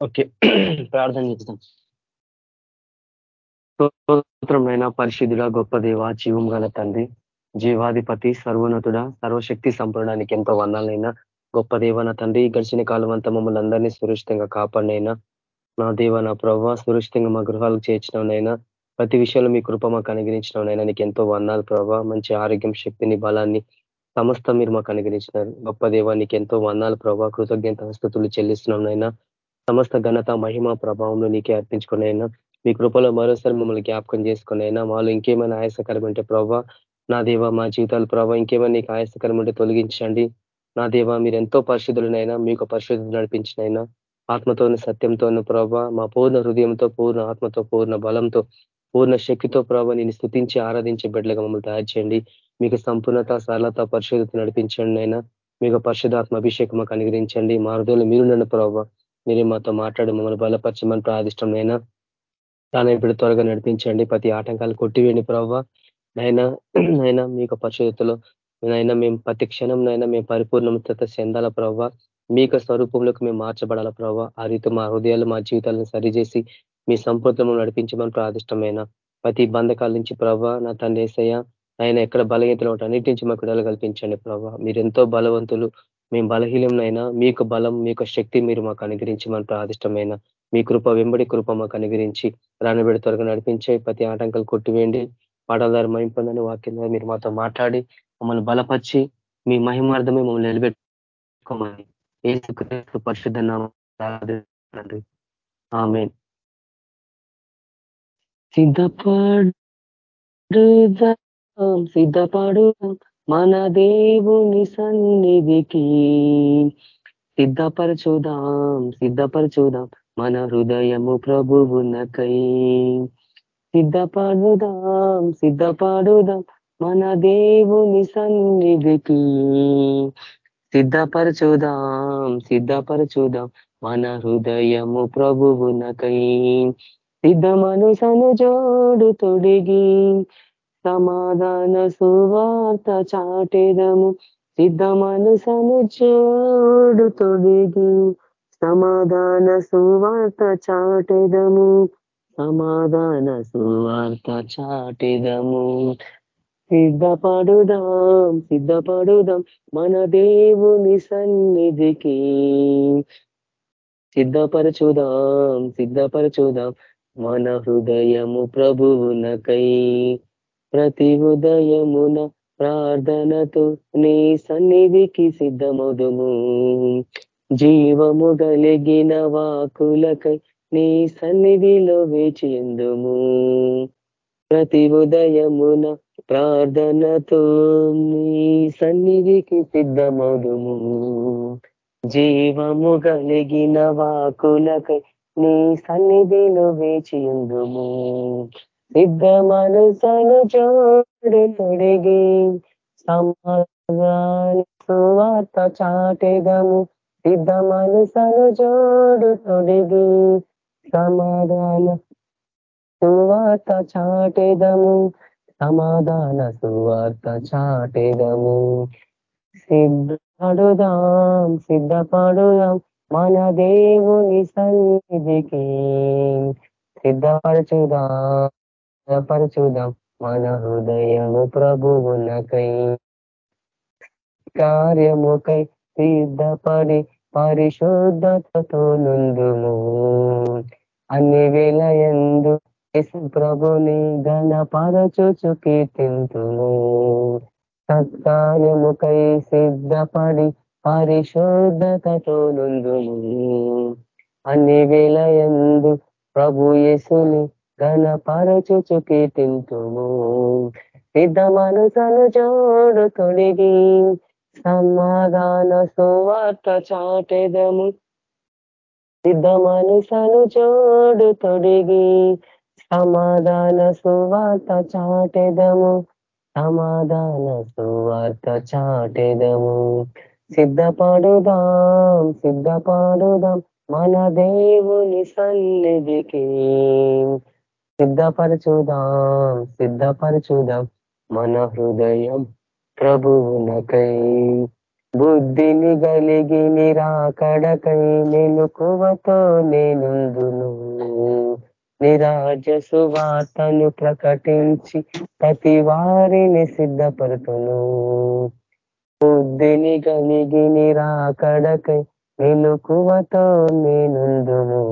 Okay. ప్రార్థన చేస్తాం స్తోత్రమైన పరిశుద్ధుడ గొప్ప దేవ జీవం గల తండ్రి జీవాధిపతి సర్వోన్నతుడ సర్వశక్తి సంపూర్ణానికి ఎంతో వందాలైనా గొప్ప దేవన తండ్రి గడిచిన కాలం అంతా మమ్మల్ని అందరినీ సురక్షితంగా కాపాడినైనా నా దేవ నా ప్రభావ సురక్షితంగా మా గృహాలకు చేర్చినవనైనా ప్రతి విషయంలో మీ కృప మాకు అనుగ్రహించినవనైనా నీకు ఎంతో వందాలు ప్రభావ మంచి ఆరోగ్యం శక్తిని బలాన్ని సమస్త మీరు మాకు అనుగ్రహించినారు. గొప్ప నీకు ఎంతో వందాలు ప్రభావ కృతజ్ఞత హస్తతులు చెల్లిస్తున్నాం నైనా సమస్త ఘనత మహిమ ప్రభావంలో నీకే అర్పించుకునైనా మీ కృపలో మరోసారి మమ్మల్ని జ్ఞాపకం చేసుకునైనా మాలో ఇంకేమైనా ఆయాసకరం ఉంటే ప్రభావ నా దేవ మా జీవితాలు ప్రభావ ఇంకేమైనా నీకు ఆయాసకరం ఉంటే తొలగించండి. నా దేవ మీరు ఎంతో పరిశుద్ధులనైనా మీకు పరిశుద్ధులు నడిపించినైనా ఆత్మతోను సత్యంతోను ప్రభావ మా పూర్ణ హృదయంతో పూర్ణ ఆత్మతో పూర్ణ బలంతో పూర్ణ శక్తితో ప్రభావ నేను స్థుతించి ఆరాధించే బిడ్డలుగా మమ్మల్ని తయారు చేయండి. మీకు సంపూర్ణత సరళత పరిశుద్ధత నడిపించండి అయినా మీకు పరిశుధాత్మ అభిషేకం మాకు అనుగ్రహించండి మా హృదయంలో మీరు నన్ను ప్రభావ మీరే మాతో మాట్లాడి మమ్మల్ని బలపరచమని ప్రాదిష్టమైనా తాను ఇప్పుడు త్వరగా నడిపించండి. ప్రతి ఆటంకాలు కొట్టివేయండి ప్రవ్వ. నైనా నైనా మీకు పరిశుద్ధతలో నైనా మేము ప్రతి క్షణం నైనా మేము పరిపూర్ణత చెందాల ప్రభావ మీక స్వరూపంలోకి మేము మార్చబడాల ప్రవ్వ. ఆ రీతి మా హృదయాలు మా జీవితాలను సరిచేసి మీ సంపూర్ణము నడిపించమని ప్రార్థిష్టమైన ప్రతి బంధకాల నుంచి ప్రవ్వ నా తండ్రి ఏసయ్య ఆయన ఎక్కడ బలహీతలు ఉంటాయి అన్నిటి నుంచి మాకు విడుదల కల్పించండి ప్రభావ మీరు ఎంతో బలవంతులు మేము బలహీనంనైనా మీకు బలం మీకు శక్తి మీరు మాకు అనుగ్రహించమని ప్రాదిష్టమైన మీ కృప వెంబడి కృప మాకు అనుగ్రహించి రానబెడి త్వరగా నడిపించే ప్రతి ఆటంకాలు కొట్టివేయండి. పాటలదారు మహింపొందని వాక్యం మీరు మాతో మాట్లాడి మమ్మల్ని బలపరిచి మీ మహిమార్థమే మమ్మల్ని నిలబెట్టుకోమని ఏ పరిశుద్ధ ఆమె సిద్ధపాడు సిద్ధపాడు మన దేవుని సన్నిధికి. సిద్ధపరచుదాం సిద్ధపరచుదాం. మన హృదయము ప్రభువునకై. సిద్ధపడుదాం సిద్ధపడుదాం. మన దేవుని సన్నిధికి. సిద్ధపరచుదాం సిద్ధపరచుదాం. మన హృదయము ప్రభువునకై. సిద్ధమను జోడు తొడిగి. సమాధాన సువార్త చాటెదము. సిద్ధమను మనసను తొడిగి. సమాధాన సువార్త చాటెదము. సమాధాన సువార్త చాటెదము. సిద్ధపడుదాం సిద్ధపడుదాం మన దేవుని సన్నిధికి. సిద్ధపరచుదాం సిద్ధపరచుదాం మన హృదయము ప్రభువునకై. ప్రతి ఉదయమున ప్రార్థనతో నీ సన్నిధికి సిద్ధమదుము జీవము కలిగిన వాకులకై నీ సన్నిధిలో వేచిందుము ప్రతి ఉదయమున ప్రార్థనతో నీ సన్నిధికి సిద్ధమదుము జీవము కలిగిన వాకులకై నీ సన్నిధిలో వేచిందుము సిద్ధ మనసను చోడు తొడిగి సమాధాన సువార్త చాటెదము. సిద్ధ మనసను జోడు తొడిగి సమాధాన సువార్త చాటెదము. సమాధాన సువార్త చాటెదము. సిద్ధపడుదాం సిద్ధపడుదాం మన దేవుని సన్నిధికి. సిద్ధపరచుదాం. సిద్ధపరచుదాం మన హృదయము ప్రభువునకై. కార్యముకై సిద్ధపడి పరిశుద్ధతతో నుందుము అన్ని వేల ఎందు ప్రభుని గణపరచుచు కీర్తింతుము. సత్కార్యముకై సిద్ధపడి పరిశుద్ధతతో నుందుము అన్ని వేల ఎందు ప్రభు యేసుని ఘనపరచుచు కీర్తింతుము సిద్ధ మనసను జోడు తొడిగి సమాధాన సువార్త చాటెదము. సిద్ధ మనసను జోడు తొడిగి సమాధాన సువార్త చాటెదము. సమాధాన సువార్త చాటెదము. సిద్ధపడుదాం సిద్ధపడుదాం మన దేవుని సన్నిధికి. సిద్ధపరచుదాం సిద్ధపరచుదాం. మన హృదయం ప్రభువునకై బుద్ధిని గలిగి నిరాకడకై మెలుకువతో నేనుందును. నిరాజ సువార్తను ప్రకటించి ప్రతి వారిని సిద్ధపడుతును బుద్ధిని కలిగి నిరాకడకై మెలుకువతో నేనుందును.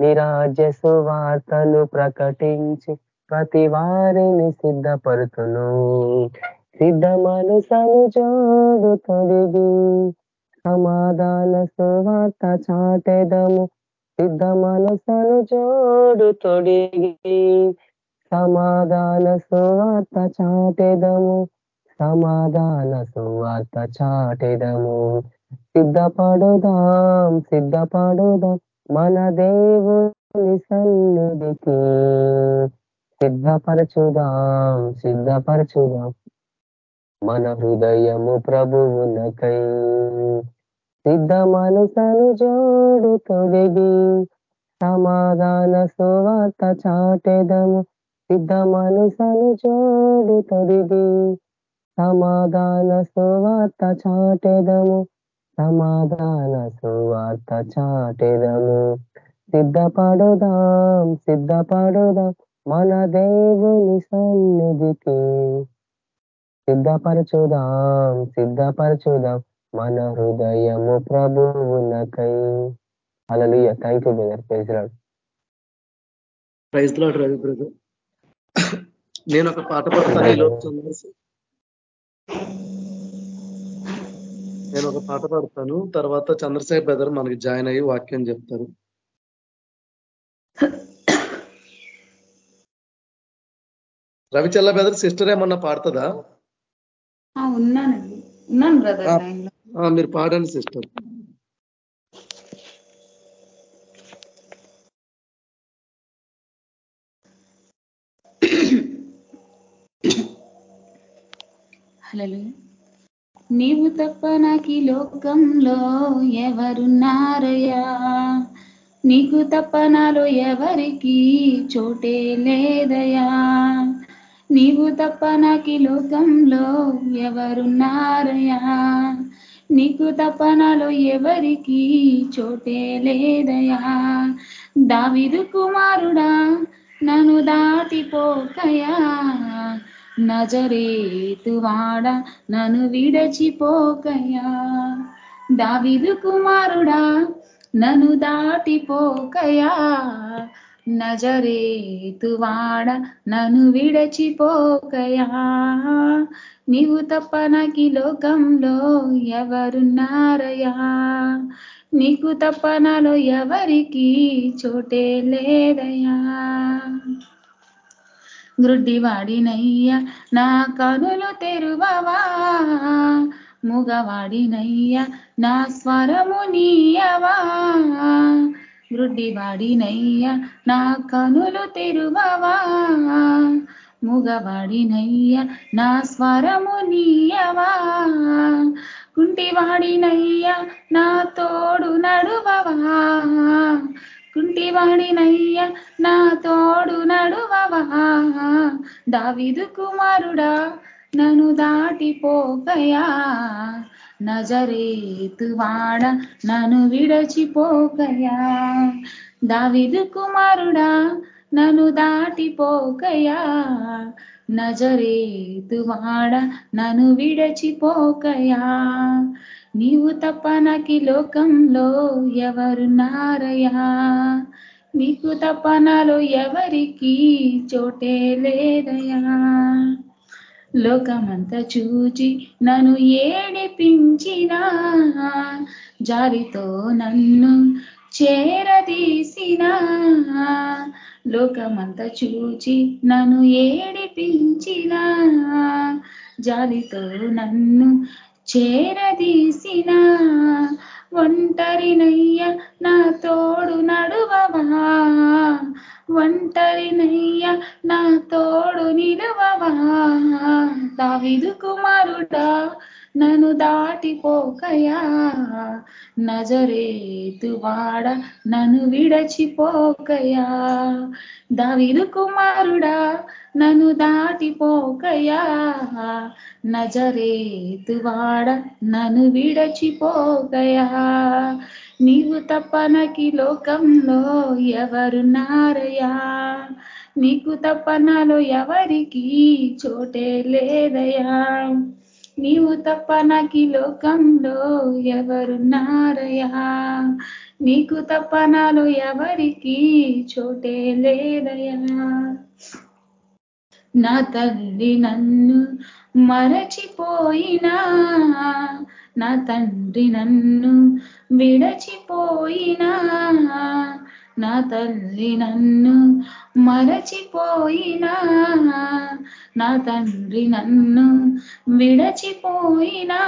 నిరాజ సువార్తను ప్రకటించి ప్రతి వారిని సిద్ధపడుతును సిద్ధ మనసను జోడు తొడిగి సమాధాన సువార్త చాటెదము. సిద్ధ మనసను జోడు తొడిగి సమాధాన సువార్త చాటెదము. సమాధాన సువార్త చాటెదము. సిద్ధపడుదాం సిద్ధపడుదాం. మన దేవుని సన్నిధికి సిద్ధపరచుదాం సిద్ధపరచుదాం. మన హృదయము ప్రభువునకై సిద్ధ మనసను జోడు తొడిగి సమాధాన సువార్త చాటెదము సిద్ధ మనసను జోడు తొడిగి సమాధాన సువార్త చాటెదము సమాధాన సువార్త చాటెదము. సిద్ధపడుదాం సిద్ధపడుదాం మన దేవుని సన్నిధికి. సిద్ధపరచుదాం సిద్ధపరచుదాం మన హృదయము ప్రభువునకై. అలలుయ thank you brother praise Lord praise Lord Ravi brother నేను ఒక పాట పాడతాను. నేను ఒక పాట పాడతాను. తర్వాత చంద్రశేఖర్ బ్రదర్ మనకి జాయిన్ అయ్యి వాక్యం చెప్తారు. రవిచల్ల బ్రదర్ సిస్టర్ ఏమన్నా పాడుతుందా? ఉన్నానండి. ఉన్నాను బ్రదర్ మీరు పాడండి సిస్టర్. హలో నీవు తప్ప నాకు లోకంలో ఎవరున్నారయ్యా? నీకు తప్ప నాలో ఎవరికి చోటే లేదయా నీవు తప్ప నాకి లోకంలో ఎవరున్నారయా నీకు తప్ప నాలో ఎవరికి చోటే లేదయా దావిదు కుమారుడా నన్ను దాటిపోకయా నజరేతువాడ నన్ను విడచిపోకయ్యా. దావిదు కుమారుడా నన్ను దాటిపోకయా నజరేతువాడ నన్ను విడచిపోకయా నీవు తప్ప నాకి లోకంలో ఎవరున్నారయా నీకు తప్ప నాలో ఎవరికి చోటే లేదయా గ్రుడ్డివాడినయ్యా నా కనులు తెరువవా? మూగవాడినయ్యా నా స్వరము నీయవా? గ్రుడ్డివాడినయ్యా నా కనులు తెరువవా? మూగవాడినయ్యా నా స్వరము నీయవా? కుంటివాడినయ్యా నా తోడు నడువవా? కుంటివాడినయ్యా నా తోడు నడువవా? దావిదు కుమారుడా నన్ను దాటిపోకయా నజరేతువాడ నన్ను విడచిపోకయా దావిదు కుమారుడా నన్ను దాటిపోకయా నజరేతువాడ నన్ను విడచిపోకయా నీవు తప్ప నాకి లోకంలో ఎవరున్నారయా నీకు తప్ప నాలో ఎవరికి చోటే లేదయా? లోకమంతా చూచి నన్ను ఏడిపించిన జాలితో నన్ను చేరదీసిన లోకమంతా చూచి నన్ను ఏడిపించిన జాలితో నన్ను చేరదీసిన ఒంటరినయ్య నా తోడు నడువవా? ఒంటరినయ్య నా తోడు నిలువవా? దావిదు కుమారుడా నన్ను దాటిపోకయా? నజరేతు వాడ నన్ను విడచిపోకయా? దావిదు కుమారుడా నన్ను దాటిపోకయా? నజరేతు వాడ నన్ను విడచిపోకయా? నీవు తప్ప నాకి లోకంలో ఎవరున్నారయా నీకు తప్ప నాలో ఎవరికి చోటే లేదయా? నీవు తప్ప నాకి లోకంలో ఎవరున్నారయా నీకు తప్ప నాలో ఎవరికి చోటే లేదయా నా తల్లి నన్ను మరచిపోయినా నా తండ్రి నన్ను విడచిపోయినా నా తల్లి నన్ను మరచిపోయినా నా తండ్రి నన్ను విడచిపోయినా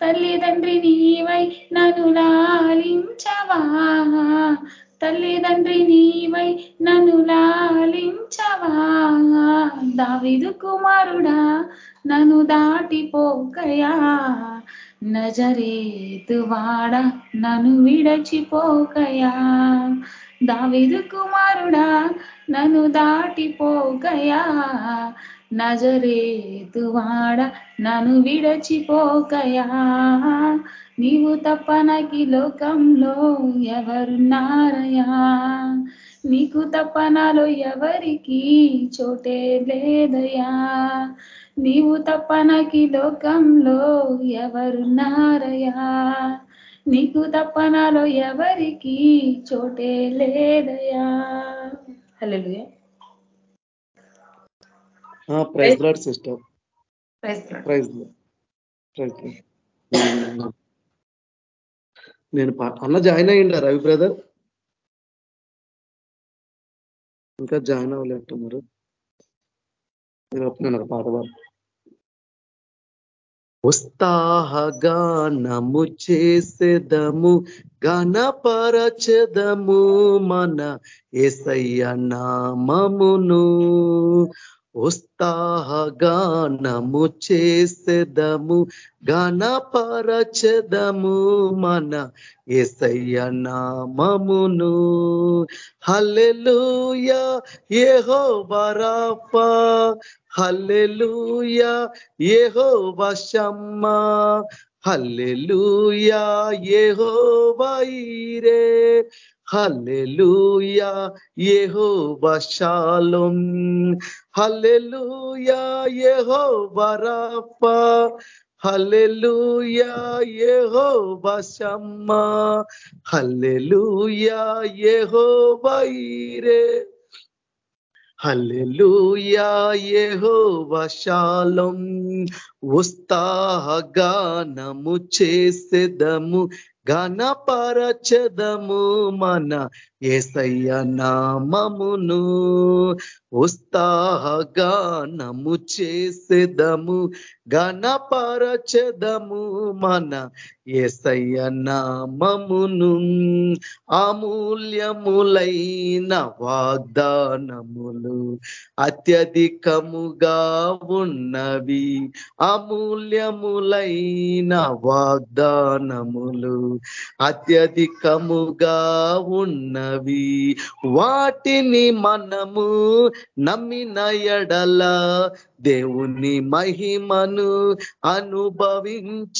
తల్లిదండ్రి నీవై నన్ను లాలించవా తల్లిదండ్రి నీవై నన్ను లాలించవా దావిదు కుమారుడా నన్ను దాటిపోకయా నజరేతు వాడ నన్ను విడచిపోకయా. దావిదు కుమారుడా నన్ను దాటిపోకయా. నజరేతు వాడ నన్ను విడచిపోకయా. నీవు తప్ప నాకి లోకంలో ఎవరున్నారయా? నీకు తప్ప నాలో ఎవరికి చోటే లేదయా? నీవు తప్ప నాకి లోకంలో ఎవరున్నారయా నీకు తప్ప నాలో ఎవరికి చోటే లేదయా hello praise Lord sister. Praise నేను అన్న జాయిన్ అయ్యిండా రవి బ్రదర్? ఇంకా జాయిన్ అవ్వలేట్టున్నారు నేను ఒక- నేను ఒక పాట పాడు ఉత్సాహగానము చేసేదము గణపరచదము మన ఏసయ్య నామమును. ఉత్సాహగానము చేసేదము గణపరచదము మన ఎసయ్య నామమును. హల్లెలూయ ఏహో రాఫా. హల్లెలూయ ఏహో వశమ్మ హల్లెలూయ ఏహో వైరే హల్లెలూయా ఏహో షాలోమ్ హల్లెలూయా ఏహో రాఫా. హల్లెలూయా ఏహో బసమ్మ హల్లెలూయా ఏహో ఈరే. హల్లెలూయా యెహోవా షాలోమ్ ఉత్సాహగానము చేసేదము ఘనపరచదము మన ఏసయ్య నామమును ఉత్సాహగానము చేసేదము గణపరచదము మన ఏసయ్య నామమును. అమూల్యములైన వాగ్దానములు అత్యధికముగా ఉన్నవి అమూల్యములైన వాగ్దానములు అత్యధికముగా ఉన్నవి. వాటిని మనము నమ్మిన ఎడల దేవుని మహిమను అనుభవించదము.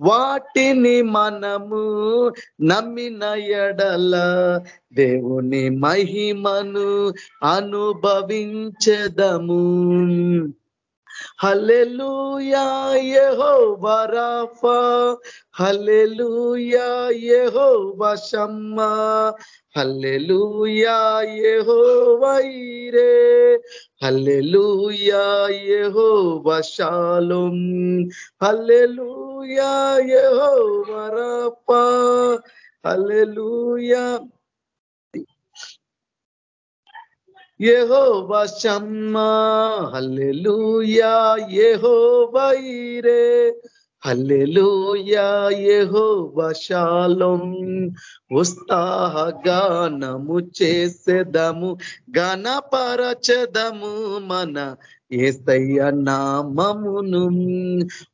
వాటిని మనము నమ్మిన ఎడల దేవుని మహిమను అనుభవించదము. హల్లెలూయా యెహోవా వరాఫా హల్లెలూయా యెహోవా వశమ్మ హల్లెలూయా యెహోవా వైరే హల్లెలూయా యెహోవా వశాలం హల్లెలూయా యెహోవా రాఫా. హల్లెలూయా. యెహోవా షమ్మా హల్లెలూయా యెహోవా ఈరే హల్లెలూయా యెహోవా షాలోమ్ ఉత్సాహగానము చేసేదము గణపరచదము మన ఏసయ్య నామమును.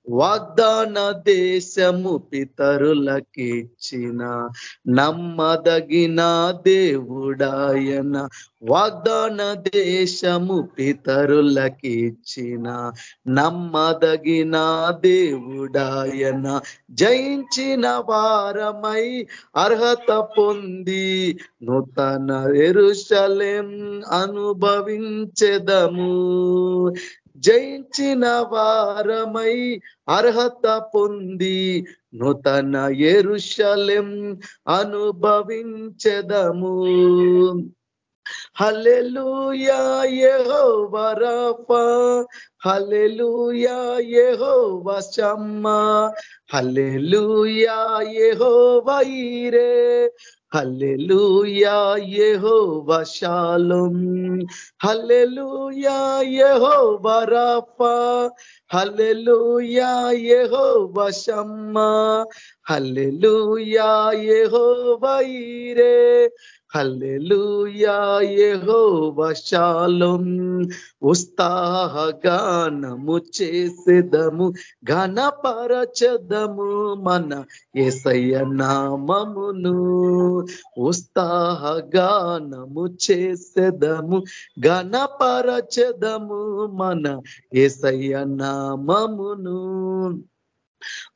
వాగ్దాన దేశము పితరులకిచ్చిన నమ్మదగిన దేవుడాయన. వాగ్దాన దేశము పితరులకిచ్చిన నమ్మదగిన దేవుడాయన. జయించిన వారమై అర్హత పొంది నూతన ఎరుషలేం అనుభవించెదము. జయించిన వారమై అర్హత పొంది నూతన ఎరుషలెం అనుభవించదము. హలెలుయా ఏహో రఫా. హలెలుయా ఏహో వశమ్మ హలెలుయా ఏహో వైరే హల్లెలూయా యెహోవా వశాలం హల్లెలూయా యెహోవా రఫా. హల్లెలూయా యెహోవా వశమ్మ హల్లెలూయా యెహోవా వైరే హల్లెలూయా యెహోవా షాలోం ఉత్సాహగానము చేసేదము ఘనపరచదము మన ఎసయ్య నామమును. ఉత్సాహగానము చేసేదము ఘనపరచదము మన ఎసయ్య నామమును.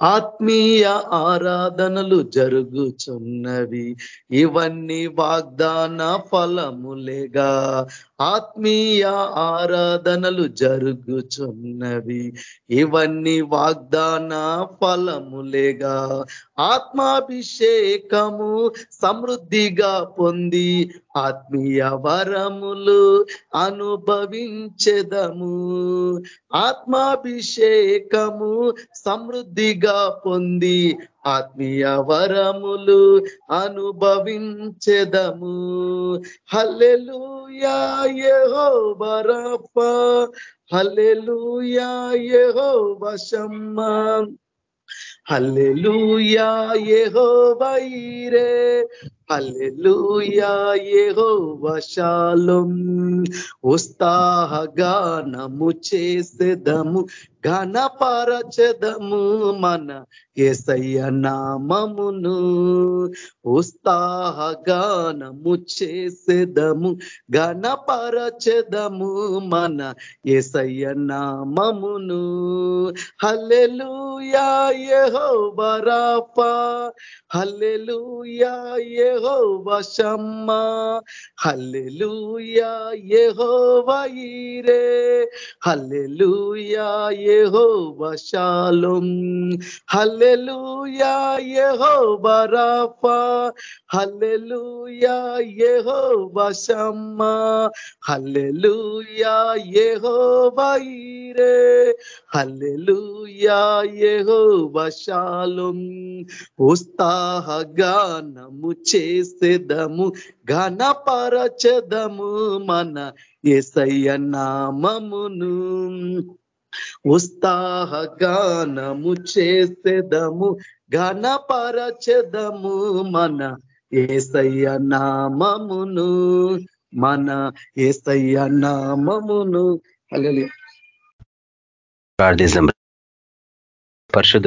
ఆత్మీయ ఆరాధనలు జరుగుచున్నవి. ఇవన్నీ వాగ్దాన ఫలములేగా. ఆత్మీయ ఆరాధనలు జరుగుచున్నవి. ఇవన్నీ వాగ్దాన ఫలములేగా. ఆత్మాభిషేకము సమృద్ధిగా పొంది ఆత్మీయ వరములు అనుభవించెదము. ఆత్మాభిషేకము సమృద్ధిగా పొంది ఆత్మీయ వరములు అనుభవించెదము. హల్లెలూయా యెహోవా రఫా. హల్లెలూయా యెహోవా వశమ్మ హల్లెలూయా యెహోవా వైరే హల్లెలూయా యెహోవా వశాలం ఉత్సాహగానము చేసేదము. ఘనపరచదము మన ఏసయ్య నామమును. ఉత్సాహగానము చేసేదము ఘనపరచదము మన ఏసయ్య నామమును. హల్లెలూయా యెహోవా రాఫా. హల్లెలూయా యెహోవా వశమ్మ హల్లెలూయా యెహోవా వైరే హల్లెలూయా యహో షాలోమ్ హల్లెలూయా యహో బరాఫా హల్లెలూయా యహో షమ్మా. హల్లెలూయా యహో ఈరే. హల్లెలూయా యహో యెహోవా షాలోమ్ ఉత్సాహగానము చేసేదము ఘనపరచదము మన ఎసయ్య నామమును. ఉత్సాహగానము చేసేదము ఘనపరచెదము మన ఏసయ్య నామమును మన ఏసయ్య నామమును. అలలి ప్రార్థిస్తాం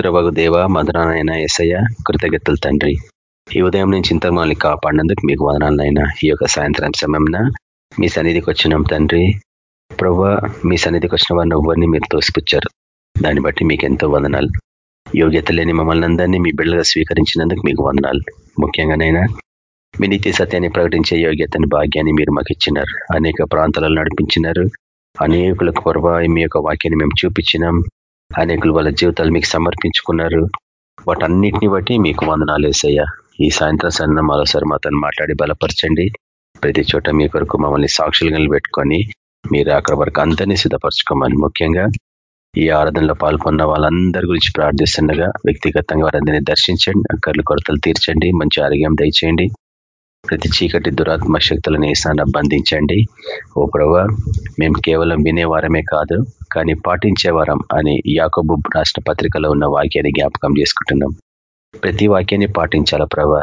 వగు దేవ మధురానైన ఎసయ్య కృతజ్ఞతలు తండ్రి. ఈ ఉదయం నుంచి ఇంత కాపాడినందుకు మీకు వదనాలనైనా. ఈ యొక్క సాయంత్రం సమయంన మీ సన్నిధికి వచ్చినాం తండ్రి. ప్రభా మీ సన్నిధికి వచ్చిన వారిని ఎవరిని మీరు తోసిపుచ్చారు? దాన్ని బట్టి మీకు ఎంతో వందనాలు. యోగ్యత లేని మమ్మల్ని అందరినీ మీ బిడ్డగా స్వీకరించినందుకు మీకు వందనాలు. ముఖ్యంగానైనా మీ నీతి సత్యాన్ని ప్రకటించే యోగ్యతని భాగ్యాన్ని మీరు మాకు ఇచ్చినారు. అనేక ప్రాంతాలలో నడిపించినారు. అనేకులకు పొరవా మీ యొక్క వాక్యాన్ని మేము చూపించినాం. అనేకులు వాళ్ళ జీవితాలు మీకు సమర్పించుకున్నారు. వాటన్నిటిని బట్టి మీకు వందనాలు వేసయ్యా ఈ సాయంత్రం సన్న మరోసారి మాతో మాట్లాడి బలపరచండి. ప్రతి చోట మీ కొరకు మమ్మల్ని సాక్షులుగా పెట్టుకొని మీరు అక్కడ వరకు అందరినీ సిద్ధపరచుకోమని. ముఖ్యంగా ఈ ఆరాధనలో పాల్గొన్న వాళ్ళందరి గురించి ప్రార్థిస్తుండగా వ్యక్తిగతంగా వారందరినీ దర్శించండి అక్కర్లు కొరతలు తీర్చండి మంచి ఆరోగ్యం దయచేయండి ప్రతి చీకటి దురాత్మ శక్తులను ఏసాన బంధించండి. ఓ ప్రభా మేము కేవలం వినేవారమే కాదు కానీ పాటించేవారం అని యాకబు రాష్ట్ర పత్రికలో ఉన్న వాక్యాన్ని జ్ఞాపకం చేసుకుంటున్నాం. ప్రతి వాక్యాన్ని పాటించాల ప్రభా?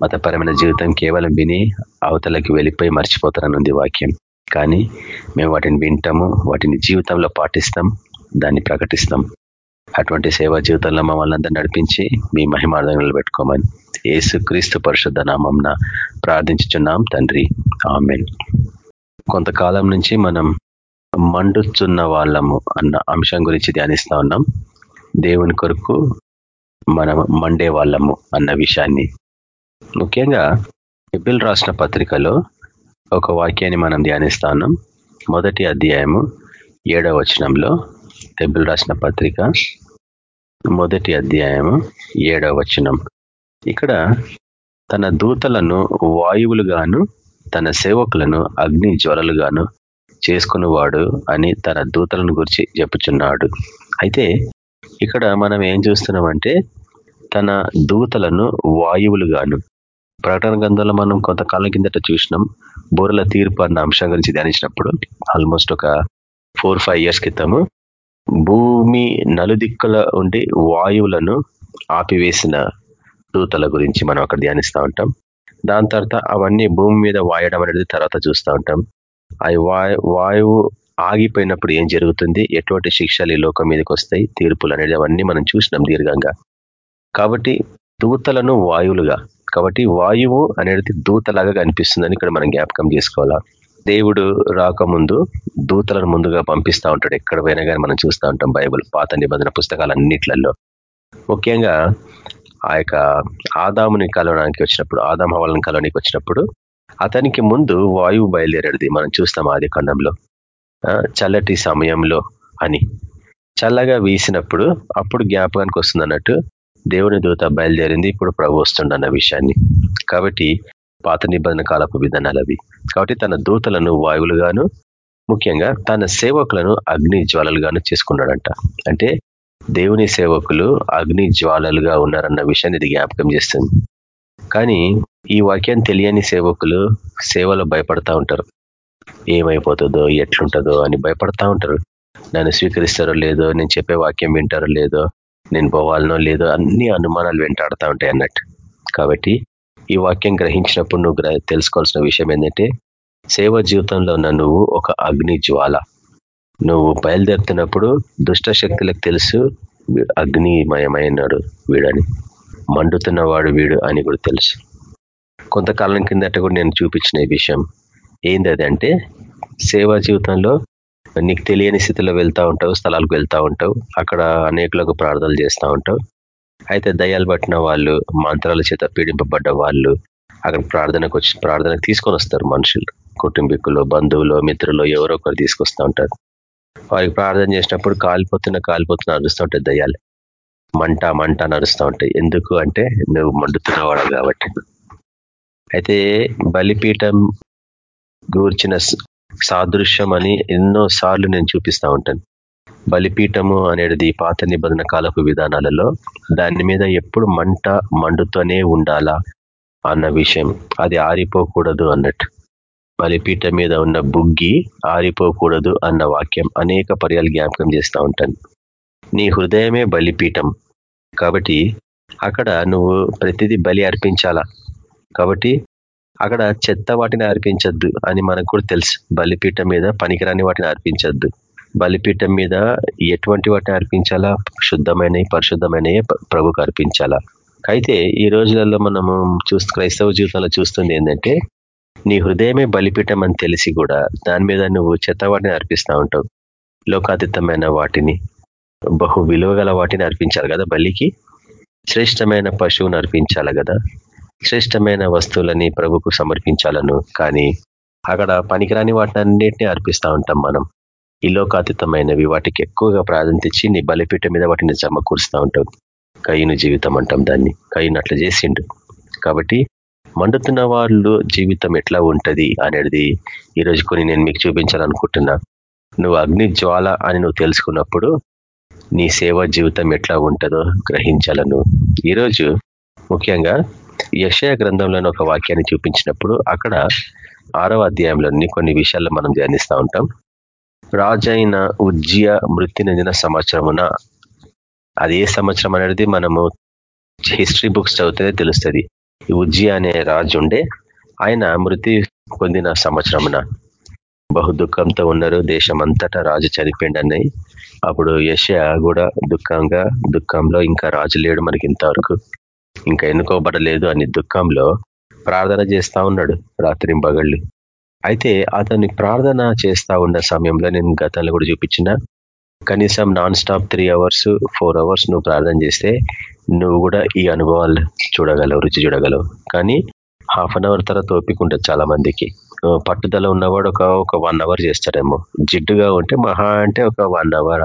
మతపరమైన జీవితం కేవలం విని అవతలకి వెళ్ళిపోయి మర్చిపోతారనుంది వాక్యం. కానీ మేము వాటిని వింటాము వాటిని జీవితంలో పాటిస్తాం దాన్ని ప్రకటిస్తాం. అటువంటి సేవా జీవితంలో మమ్మల్ని అందరూ నడిపించి మీ మహిమార్థంలో పెట్టుకోమని ఏసు క్రీస్తు పరిశుద్ధ నామంన ప్రార్థించుచున్నాం తండ్రి. ఆమెన్. కొంతకాలం నుంచి మనం మండుచున్న వాళ్ళము అన్న అంశం గురించి ధ్యానిస్తా ఉన్నాం. దేవుని కొరకు మనం మండే వాళ్ళము అన్న విషయాన్ని. ముఖ్యంగా ఎబిల్ రాసిన పత్రికలో ఒక వాక్యాన్ని మనం ధ్యానిస్తా ఉన్నాం. మొదటి అధ్యాయము ఏడవ వచనంలో తెబ్బులు రాసిన పత్రిక. మొదటి అధ్యాయము ఏడవ వచనం. ఇక్కడ తన దూతలను వాయువులుగాను తన సేవకులను అగ్ని జ్వరలుగాను చేసుకునేవాడు అని తన దూతలను గురించి చెప్పుచున్నాడు. అయితే ఇక్కడ మనం ఏం చూస్తున్నామంటే తన దూతలను వాయువులుగాను ప్రకటన గ్రంథంలో మనం కొంతకాలం కిందట చూసినాం. బోర్ల తీర్పు అన్న అంశం గురించి ధ్యానించినప్పుడు ఆల్మోస్ట్ ఒక ఫోర్ ఫైవ్ ఇయర్స్ క్రితము భూమి నలుదిక్కుల ఉండి వాయువులను ఆపివేసిన దూతల గురించి మనం అక్కడ ధ్యానిస్తూ ఉంటాం. దాని తర్వాత అవన్నీ భూమి మీద వాయడం అనేది తర్వాత చూస్తూ ఉంటాం. అవి వాయువు ఆగిపోయినప్పుడు ఏం జరుగుతుంది? ఎటువంటి శిక్షలు ఈ లోకం మీదకి వస్తాయి? తీర్పులు అనేది అవన్నీ మనం చూసినాం దీర్ఘంగా. కాబట్టి దూతలను వాయువులుగా కాబట్టి వాయువు అనేది దూతలాగా కనిపిస్తుందని ఇక్కడ మనం జ్ఞాపకం చేసుకోవాలా. దేవుడు రాకముందు దూతలను ముందుగా పంపిస్తూ ఉంటాడు. ఎక్కడ పోయినా కానీ మనం చూస్తూ ఉంటాం బైబుల్ పాత నిబంధన పుస్తకాలన్నిట్లలో. ముఖ్యంగా ఆ యొక్క ఆదాముని కలవడానికి వచ్చినప్పుడు ఆదాం హవాలను కలవడానికి వచ్చినప్పుడు అతనికి ముందు వాయువు బయలుదేరేది మనం చూస్తాం ఆది ఖండంలో చల్లటి సమయంలో అని. చల్లగా వీసినప్పుడు అప్పుడు జ్ఞాపకానికి వస్తుంది అన్నట్టు దేవుని దూత బయలుదేరింది. ఇప్పుడు ప్రభు వస్తుండన్న విషయాన్ని. కాబట్టి పాత నిబంధన కాలపు విధానాలు అవి. కాబట్టి తన దూతలను వాయువులుగాను ముఖ్యంగా తన సేవకులను అగ్ని జ్వాలలుగాను చేసుకున్నాడంట. అంటే దేవుని సేవకులు అగ్ని జ్వాలలుగా ఉన్నారన్న విషయాన్ని ఇది జ్ఞాపకం చేస్తుంది. కానీ ఈ వాక్యాన్ని తెలియని సేవకులు సేవలో భయపడతా ఉంటారు. ఏమైపోతుందో ఎట్లుంటుందో అని భయపడతా ఉంటారు. నన్ను స్వీకరిస్తారో లేదో నేను చెప్పే వాక్యం వింటారో లేదో నేను పోవాలనో లేదో అన్ని అనుమానాలు వెంటాడుతూ ఉంటాయి అన్నట్టు. కాబట్టి ఈ వాక్యం గ్రహించినప్పుడు నువ్వు తెలుసుకోవాల్సిన విషయం ఏంటంటే సేవ జీవితంలో ఉన్న నువ్వు ఒక అగ్ని జ్వాల. నువ్వు బయలుదేరుతున్నప్పుడు దుష్ట శక్తులకు తెలుసు అగ్నిమయమైనాడు వీడని. మండుతున్నవాడు వీడు అని కూడా తెలుసు. కొంతకాలం కిందట కూడా నేను చూపించిన ఈ విషయం. ఏంది అంటే సేవా జీవితంలో నీకు తెలియని స్థితిలో వెళ్తూ ఉంటావు స్థలాలకు వెళ్తూ ఉంటావు అక్కడ అనేకులకు ప్రార్థనలు చేస్తూ ఉంటావు. అయితే దయాలు పట్టిన వాళ్ళు మంత్రాల చేత పీడింపబడ్డ వాళ్ళు అక్కడ ప్రార్థనకు వచ్చి ప్రార్థనకు తీసుకొని వస్తారు మనుషులు. కుటుంబీకులు బంధువులు మిత్రులు ఎవరో ఒకరు తీసుకొస్తూ ఉంటారు. వారికి ప్రార్థన చేసినప్పుడు కాలిపోతున్న కాలిపోతున్న నడుస్తూ ఉంటాయి దయ్యాలు. మంట మంట నడుస్తూ ఉంటాయి. ఎందుకు అంటే నువ్వు మండుతున్నవాడు కాబట్టి. అయితే బలిపీఠం గూర్చిన సాదృశ్యం అని ఎన్నో సార్లు నేను చూపిస్తూ ఉంటాను. బలిపీఠము అనేది పాత నిబంధన కాలపు విధానాలలో దాని మీద ఎప్పుడు మంట మండుతూనే ఉండాలా అన్న విషయం. అది ఆరిపోకూడదు అన్నట్టు. బలిపీఠం మీద ఉన్న బుగ్గి ఆరిపోకూడదు అన్న వాక్యం అనేక పర్యాలు జ్ఞాపకం చేస్తూ ఉంటాను. నీ హృదయమే బలిపీఠం. కాబట్టి అక్కడ నువ్వు ప్రతిదీ బలి అర్పించాలా? కాబట్టి అక్కడ చెత్త వాటిని అర్పించద్దు అని మనకు కూడా తెలుసు. బలిపీఠం మీద పనికిరాని వాటిని అర్పించద్దు. బలిపీఠం మీద ఎటువంటి వాటిని అర్పించాలా? శుద్ధమైనవి పరిశుద్ధమైనవి ప్రభుకు అర్పించాలా? అయితే ఈ రోజులలో మనము చూస్తు క్రైస్తవ జీవితంలో చూస్తుంది ఏంటంటే నీ హృదయమే బలిపీఠం అని తెలిసి కూడా దాని మీద నువ్వు చెత్త వాటిని అర్పిస్తూ ఉంటావు. లోకాతీతమైన వాటిని బహు విలువగల వాటిని అర్పించాలి కదా బలికి? శ్రేష్టమైన పశువును అర్పించాలి కదా? శ్రేష్టమైన వస్తువులని ప్రభుకు సమర్పించాలను. కానీ అక్కడ పనికిరాని వాటిని అన్నింటినీ అర్పిస్తూ ఉంటాం మనం. ఈ లోకాతీతమైనవి వాటికి ఎక్కువగా ప్రాధాన్యత ఇచ్చి నీ బలిపీఠ మీద వాటిని సమకూరుస్తూ ఉంటాం కయ్యను జీవితం అంటాం దాన్ని. కయ్యను అట్లా చేసిండు. కాబట్టి మండుతున్న వాళ్ళు జీవితం ఎట్లా ఉంటుంది అనేది ఈరోజు కొన్ని నేను మీకు చూపించాలనుకుంటున్నా. నువ్వు అగ్ని జ్వాల అని నువ్వు తెలుసుకున్నప్పుడు నీ సేవా జీవితం ఎట్లా ఉంటుందో గ్రహించాలను. ఈరోజు ముఖ్యంగా యశయ గ్రంథంలోని ఒక వాక్యాన్ని చూపించినప్పుడు అక్కడ ఆరవ అధ్యాయంలోని కొన్ని విషయాల్లో మనం ధ్యానిస్తూ ఉంటాం. రాజైన ఉజ్జియ మృతి నిందిన సంవత్సరమున అది ఏ సంవత్సరం అనేది మనము హిస్టరీ బుక్స్ చదివితే తెలుస్తుంది. ఉజ్జియ అనే రాజు ఉండే ఆయన మృతి పొందిన సంవత్సరమున. బహు దుఃఖంతో ఉన్నారు దేశం అంతటా రాజు చనిపోయిండని అప్పుడు యషయా కూడా దుఃఖంగా దుఃఖంలో ఇంకా రాజు లేడు మనకి ఇంతవరకు. ఇంకా ఎన్నుకోబడలేదు అని దుఃఖంలో ప్రార్థన చేస్తా ఉన్నాడు రాత్రి పగళ్ళు. అయితే అతన్ని ప్రార్థన చేస్తా ఉన్న సమయంలో నేను గతంలో కూడా చూపించిన కనీసం non stop three hours four hours నువ్వు ప్రార్థన చేస్తే నువ్వు కూడా ఈ అనుభవాలు చూడగలవు రుచి చూడగలవు. కానీ హాఫ్ అన్ అవర్ తర్వాత ఓపిక ఉంటుంది చాలా మందికి పట్టుదల ఉన్నవాడు ఒక ఒక వన్ అవర్ చేస్తాడేమో. జిడ్డుగా ఉంటే మహా అంటే ఒక one hour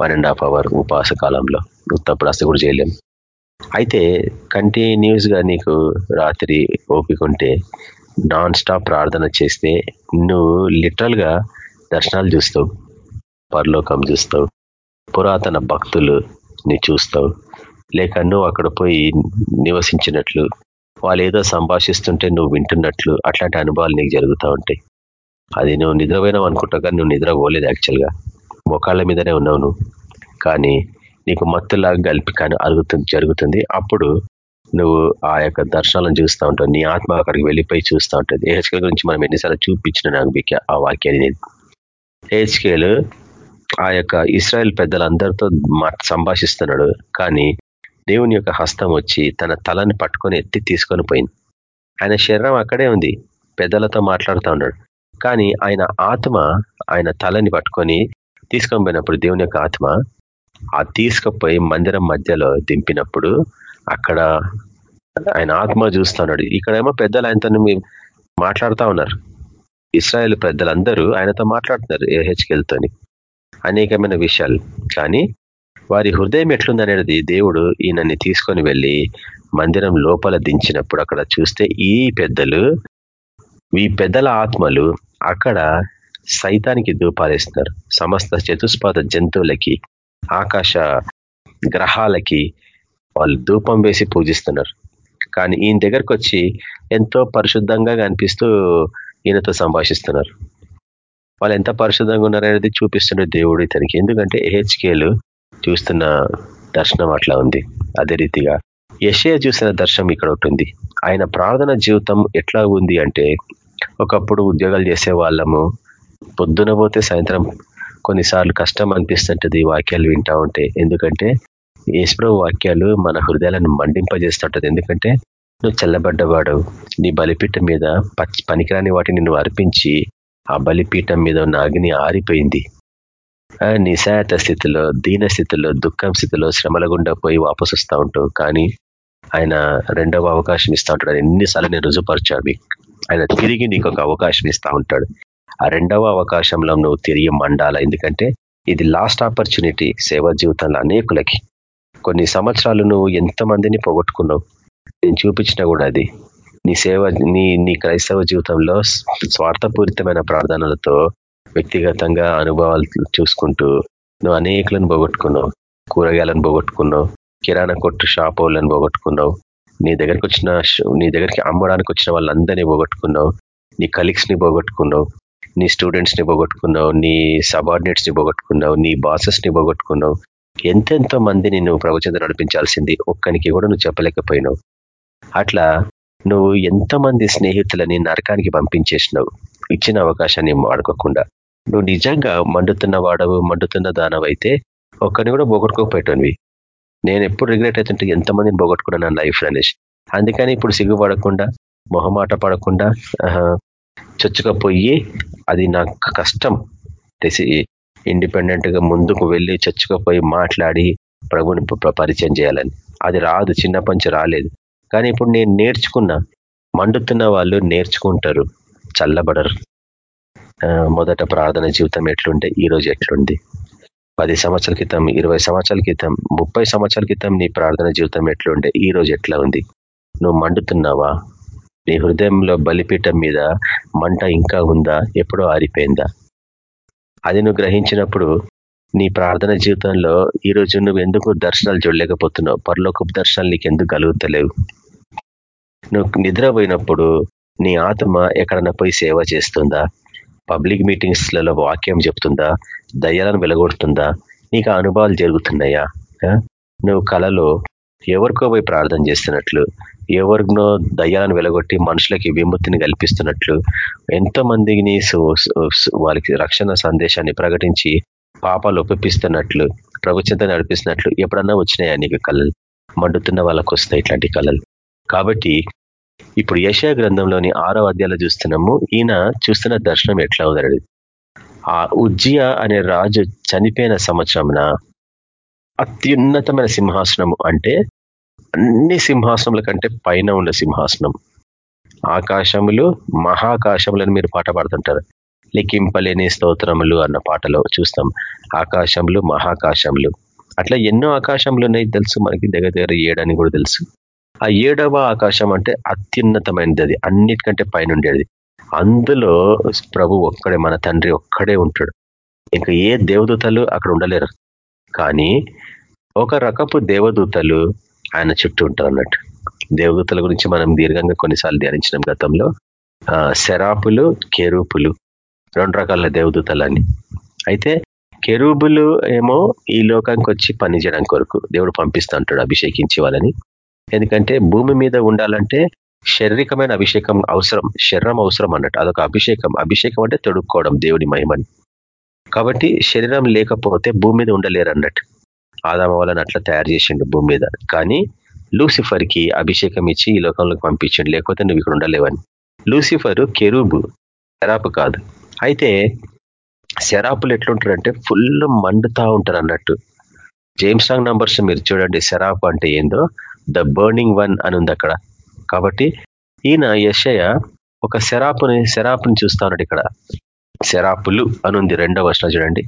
one and half hour ఉపవాస కాలంలో. తప్పుడు అసలు కూడా చేయలేము అయితే కంటిన్యూస్గా నీకు రాత్రి ఓపిక ఉంటే నాన్ స్టాప్ ప్రార్థన చేస్తే నువ్వు లిటరల్గా దర్శనాలు చూస్తావు పరలోకం చూస్తావు పురాతన భక్తులు నీ చూస్తావు. లేక నువ్వు అక్కడ పోయి నివసించినట్లు వాళ్ళు ఏదో సంభాషిస్తుంటే నువ్వు వింటున్నట్లు అట్లాంటి అనుభవాలు నీకు జరుగుతూ ఉంటాయి. అది నువ్వు నిద్రపోయినావు అనుకుంటావు కానీ నువ్వు నిద్ర పోలేదు యాక్చువల్గా మొకాళ్ళ మీదనే ఉన్నావు నువ్వు. కానీ నీకు మత్తులాగా కలిపి కానీ అరుగుతుంది జరుగుతుంది. అప్పుడు నువ్వు ఆ యొక్క దర్శనాలను చూస్తూ ఉంటావు. నీ ఆత్మ అక్కడికి వెళ్ళిపోయి చూస్తూ ఉంటుంది. ఏహెచ్కేల్ గురించి మనం ఎన్నిసార్లు చూపించిన నాకు మీకు ఆ వాక్యాన్ని నేను. ఏహెచ్కేల్ ఆ యొక్క ఇస్రాయల్ పెద్దలందరితో సంభాషిస్తున్నాడు. కానీ దేవుని యొక్క హస్తం వచ్చి తన తలని పట్టుకొని ఎత్తి తీసుకొని పోయింది. ఆయన శరీరం అక్కడే ఉంది. పెద్దలతో మాట్లాడుతూ ఉన్నాడు. కానీ ఆయన ఆత్మ ఆయన తలని పట్టుకొని తీసుకొని పోయినప్పుడు దేవుని యొక్క ఆత్మ ఆ తీసుకుపోయి మందిరం మధ్యలో దింపినప్పుడు అక్కడ ఆయన ఆత్మ చూస్తున్నాడు. ఇక్కడేమో పెద్దలు ఆయనతో మాట్లాడుతూ ఉన్నారు. ఇస్రాయేల్ పెద్దలందరూ ఆయనతో మాట్లాడుతున్నారు ఏహెచ్కెల్తోని. అనేకమైన విషయాలు. కానీ వారి హృదయం ఎట్లుందనేది దేవుడు ఈయనని తీసుకొని వెళ్ళి మందిరం లోపల దించినప్పుడు అక్కడ చూస్తే ఈ పెద్దలు ఈ పెద్దల ఆత్మలు అక్కడ సైతానికి దూపాలేస్తున్నారు. సమస్త చతుస్పాద జంతువులకి ఆకాశ గ్రహాలకి వాళ్ళు ధూపం వేసి పూజిస్తున్నారు. కానీ ఈయన దగ్గరకు వచ్చి ఎంతో పరిశుద్ధంగా కనిపిస్తూ ఈయనతో సంభాషిస్తున్నారు. వాళ్ళు ఎంత పరిశుద్ధంగా ఉన్నారనేది చూపిస్తున్నారు దేవుడు ఇతనికి. ఎందుకంటే హెచ్కేలు చూస్తున్న దర్శనం అట్లా ఉంది. అదే రీతిగా యషయ చూసిన దర్శనం ఇక్కడ ఉంటుంది ఆయన ప్రార్థన జీవితం ఎట్లా ఉంది అంటే ఒకప్పుడు ఉద్యోగాలు చేసే వాళ్ళము పొద్దున పోతే సాయంత్రం కొన్నిసార్లు కష్టం అనిపిస్తుంటది వాక్యాలు వింటా ఉంటే. ఎందుకంటే ఏసుప్రభు వాక్యాలు మన హృదయాలను మండింపజేస్తుంటది. ఎందుకంటే నువ్వు చల్లబడ్డవాడు నీ బలిపీఠం మీద పనికిరాని వాటిని నువ్వు అర్పించి ఆ బలిపీఠం మీద ఉన్న అగ్ని ఆరిపోయింది. నిశాయత స్థితిలో దీన స్థితిలో దుఃఖం స్థితిలో శ్రమల గుండా పోయి వాపసు వస్తూ ఉంటావు కానీ ఆయన రెండవ అవకాశం ఇస్తూ ఉంటాడు. ఎన్నిసార్లు నేను రుజుపరచాడు ఆయన తిరిగి నీకు ఒక అవకాశం ఇస్తూ ఉంటాడు. ఆ రెండవ అవకాశంలో నువ్వు తిరిగి మండాల? ఎందుకంటే ఇది లాస్ట్ ఆపర్చునిటీ సేవ జీవితంలో అనేకులకి. కొన్ని సంవత్సరాలు నువ్వు ఎంతమందిని పోగొట్టుకున్నావు? నేను చూపించిన కూడా అది. నీ సేవ నీ నీ క్రైస్తవ జీవితంలో స్వార్థపూరితమైన ప్రార్థనలతో వ్యక్తిగతంగా అనుభవాలు చూసుకుంటూ నువ్వు అనేకులను పోగొట్టుకున్నావు. కూరగాయలను పోగొట్టుకున్నావు. కిరాణా కొట్టు షాప్ వాళ్ళని పోగొట్టుకున్నావు. నీ దగ్గరికి వచ్చిన నీ దగ్గరికి అమ్మడానికి వచ్చిన వాళ్ళందరినీ పోగొట్టుకున్నావు. నీ కలీగ్స్ని పోగొట్టుకున్నావు. నీ స్టూడెంట్స్ని పోగొట్టుకున్నావు నీ సబార్డినేట్స్ని పోగొట్టుకున్నావు నీ బాసెస్ని పోగొట్టుకున్నావు. ఎంతెంతో మందిని నువ్వు ప్రవచన నడిపించాల్సింది ఒక్కనికి కూడా నువ్వు చెప్పలేకపోయినావు. అట్లా నువ్వు ఎంతమంది స్నేహితులని నరకానికి పంపించేసినావు. ఇచ్చిన అవకాశాన్ని వాడుకోకుండా. నువ్వు నిజంగా మండుతున్న వాడవు మండుతున్న దానవైతే ఒక్కరిని కూడా పోగొట్టుకోకపోయేటవి నేను ఎప్పుడు రిగ్రెట్ అవుతుంటే ఎంతమందిని పోగొట్టుకున్నాను నా లైఫ్ అనేసి అందుకని ఇప్పుడు సిగ్గుపడకుండా మొహమాట పడకుండా చచ్చుకపోయి అది నాకు కష్టం. ఇండిపెండెంట్ ఇండిపెండెంట్గా ముందుకు వెళ్ళి చచ్చుకపోయి మాట్లాడి ప్రభుని పరిచయం చేయాలని. అది రాదు చిన్నప్పటి రాలేదు. కానీ ఇప్పుడు నేను నేర్చుకున్నా. మండుతున్న వాళ్ళు నేర్చుకుంటారు. చల్లబడరు. మొదట ప్రార్థన జీవితం ఎట్లుండే ఈ రోజు ఎట్లుంది? పది సంవత్సరాల క్రితం ఇరవై సంవత్సరాల క్రితం ముప్పై సంవత్సరాల క్రితం నీ ప్రార్థన జీవితం ఎట్లుండే ఈ రోజు ఎట్లా ఉంది? నువ్వు మండుతున్నావా? నీ హృదయంలో బలిపీఠం మీద మంట ఇంకా ఉందా? ఎప్పుడో ఆరిపోయిందా? అది నువ్వు గ్రహించినప్పుడు నీ ప్రార్థన జీవితంలో ఈ రోజు నువ్వు ఎందుకు దర్శనాలు చూడలేకపోతున్నావు? పరలోకపు దర్శనాలు నీకు ఎందుకు కలుగుతలేవు? నువ్వు నిద్రపోయినప్పుడు నీ ఆత్మ ఎక్కడన్నా పోయి సేవ చేస్తుందా? పబ్లిక్ మీటింగ్స్లలో వాక్యం చెప్తుందా? దయ్యాలను వెలగొడుతుందా? నీకు అనుభవాలు జరుగుతున్నాయా? నువ్వు కళలో ఎవరికో పోయి ప్రార్థన చేస్తున్నట్లు ఎవరినో దయ్యాలను వెలగొట్టి మనుషులకి విముక్తిని కల్పిస్తున్నట్లు ఎంతో మందిని వాళ్ళకి రక్షణ సందేశాన్ని ప్రకటించి పాపాలు ఒప్పిస్తున్నట్లు ప్రభుత్వంతో నడిపిస్తున్నట్లు ఎప్పుడన్నా వచ్చినాయా నీకు కళలు మండుతున్న వాళ్ళకు వస్తాయి ఇట్లాంటి కళలు కాబట్టి ఇప్పుడు యశా గ్రంథంలోని ఆరో అధ్యాయులు చూస్తున్నాము. ఈయన చూస్తున్న దర్శనం ఎట్లా ఉదరడు ఆ ఉజ్జియ అనే రాజు చనిపోయిన సంవత్సరంన అత్యున్నతమైన సింహాసనము అంటే అన్ని సింహాసనముల కంటే పైన ఉన్న సింహాసనం. ఆకాశములు మహాకాశములను మీరు పాట పాడుతుంటారు. లిఖింపలేని స్తోత్రములు అన్న పాటలో చూస్తాం. ఆకాశములు మహాకాశములు. అట్లా ఎన్నో ఆకాశములు ఉన్నాయి తెలుసు మనకి దగ్గర దగ్గర ఏడని కూడా తెలుసు. ఆ ఏడవ ఆకాశం అంటే అత్యున్నతమైనది అది అన్నిటికంటే పైన ఉండేది అందులో ప్రభు ఒక్కడే మన తండ్రి ఒక్కడే ఉంటాడు. ఇంకా ఏ దేవదూతలు అక్కడ ఉండలేరు. కానీ ఒక రకపు దేవదూతలు ఆయన చుట్టూ ఉంటారు అన్నట్టు. దేవదూతల గురించి మనం దీర్ఘంగా కొన్నిసార్లు ధ్యానించినాం గతంలో. శరాపులు కెరూపులు రెండు రకాల దేవదూతలని. అయితే కెరూబులు ఏమో ఈ లోకానికి వచ్చి పని చేయడం కొరకు దేవుడు పంపిస్తూ ఉంటాడు అభిషేకించి వాళ్ళని. ఎందుకంటే భూమి మీద ఉండాలంటే శారీరకమైన అభిషేకం అవసరం శరీరం అవసరం అన్నట్టు. అదొక అభిషేకం. అభిషేకం అంటే తొడుక్కోవడం దేవుడి మహిమని. కాబట్టి శరీరం లేకపోతే భూమి మీద ఉండలేరు అన్నట్టు. ఆదామ వాళ్ళని అట్లా తయారు చేసిండు భూమి మీద. కానీ లూసిఫర్కి అభిషేకం ఇచ్చి ఈ లోకంలోకి పంపించండి. లేకపోతే నువ్వు ఇక్కడ ఉండలేవని. లూసిఫర్ కెరూబు. శరాపు కాదు. అయితే శరాపులు ఎట్లుంటారంటే ఫుల్ మండుతా ఉంటారు అన్నట్టు. జేమ్స్ రాంగ్ నంబర్స్ మీరు చూడండి శరాపు అంటే ఏందో. ద బర్నింగ్ వన్ అని ఉంది అక్కడ. కాబట్టి ఈయన యశయ ఒక శరాపుని శరాపుని చూస్తా ఉన్నాడు ఇక్కడ. శరాపులు అనుంది రెండవ వర్షం చూడండి.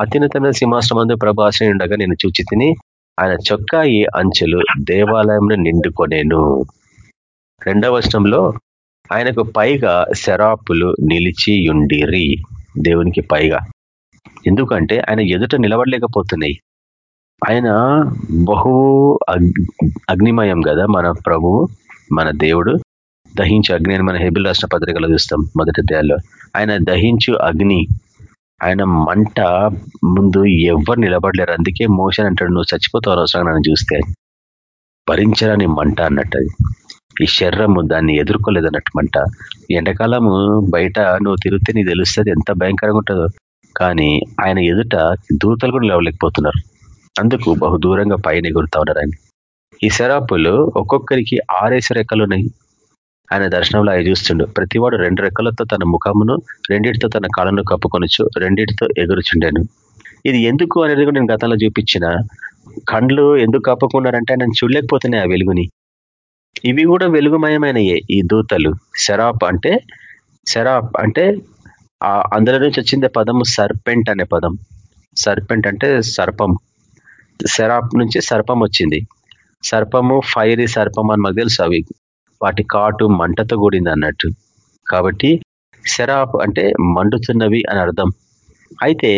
అత్యున్నతమైన సింహాశ్రమందు ప్రభాషణ ఉండగా నేను చూచి తిని ఆయన చొక్కా ఈ అంచెలు దేవాలయంను నిండుకొనేను. రెండవ వర్షంలో ఆయనకు పైగా శరాపులు నిలిచి ఉండిరి. దేవునికి పైగా. ఎందుకంటే ఆయన ఎదుట నిలబడలేకపోతున్నాయి. ఆయన బహు అగ్నిమయం కదా మన ప్రభువు మన దేవుడు. దహించు అగ్ని అని మన హెబిల్ రాష్ట్ర పత్రికలో చూస్తాం మొదటి దేయాల్లో ఆయన దహించు అగ్ని ఆయన మంట ముందు ఎవరు నిలబడలేరు. అందుకే మోషన్ అంటాడు నువ్వు చచ్చిపోతావు అవసరం నన్ను చూస్తే భరించరాని మంట అన్నట్టు ఈ శరీరము దాన్ని ఎదుర్కోలేదన్నట్టు మంట. ఎండాకాలము బయట నువ్వు తిరిగితే నీకు తెలుస్తుంది ఎంత భయంకరంగా ఉంటుందో. కానీ ఆయన ఎదుట దూతలు కూడా లేవలేకపోతున్నారు అందుకు బహు దూరంగా పైన ఎగురుతా ఉన్నారు ఆయన. ఈ శరాపులు ఒక్కొక్కరికి ఆరేసి రెక్కలు ఉన్నాయి. ఆయన దర్శనంలో ఆయన చూస్తుండు. ప్రతివాడు రెండు రెక్కలతో తన ముఖమును రెండింటితో తన కాళ్ళను కప్పుకొనొచ్చు రెండింటితో ఎగురుచుండాను. ఇది ఎందుకు అనేది కూడా నేను గతంలో చూపించిన. కండ్లు ఎందుకు కప్పుకున్నారంటే ఆయన చూడలేకపోతున్నాయి ఆ వెలుగుని. ఇవి కూడా వెలుగుమయమైనయే ఈ దూతలు. శరాప్ అంటే శరాప్ అంటే అందులో నుంచి వచ్చిందే పదము సర్పెంట్ అనే పదం. సర్పెంట్ అంటే సర్పం. శరాప్ నుంచి సర్పం వచ్చింది. సర్పము ఫైరీ సర్పం అని మాకు తెలుసు అవి. వాటి కాటు మంటతో కూడింది అన్నట్టు. కాబట్టి శరాప్ అంటే మండుతున్నవి అని అర్థం. అయితే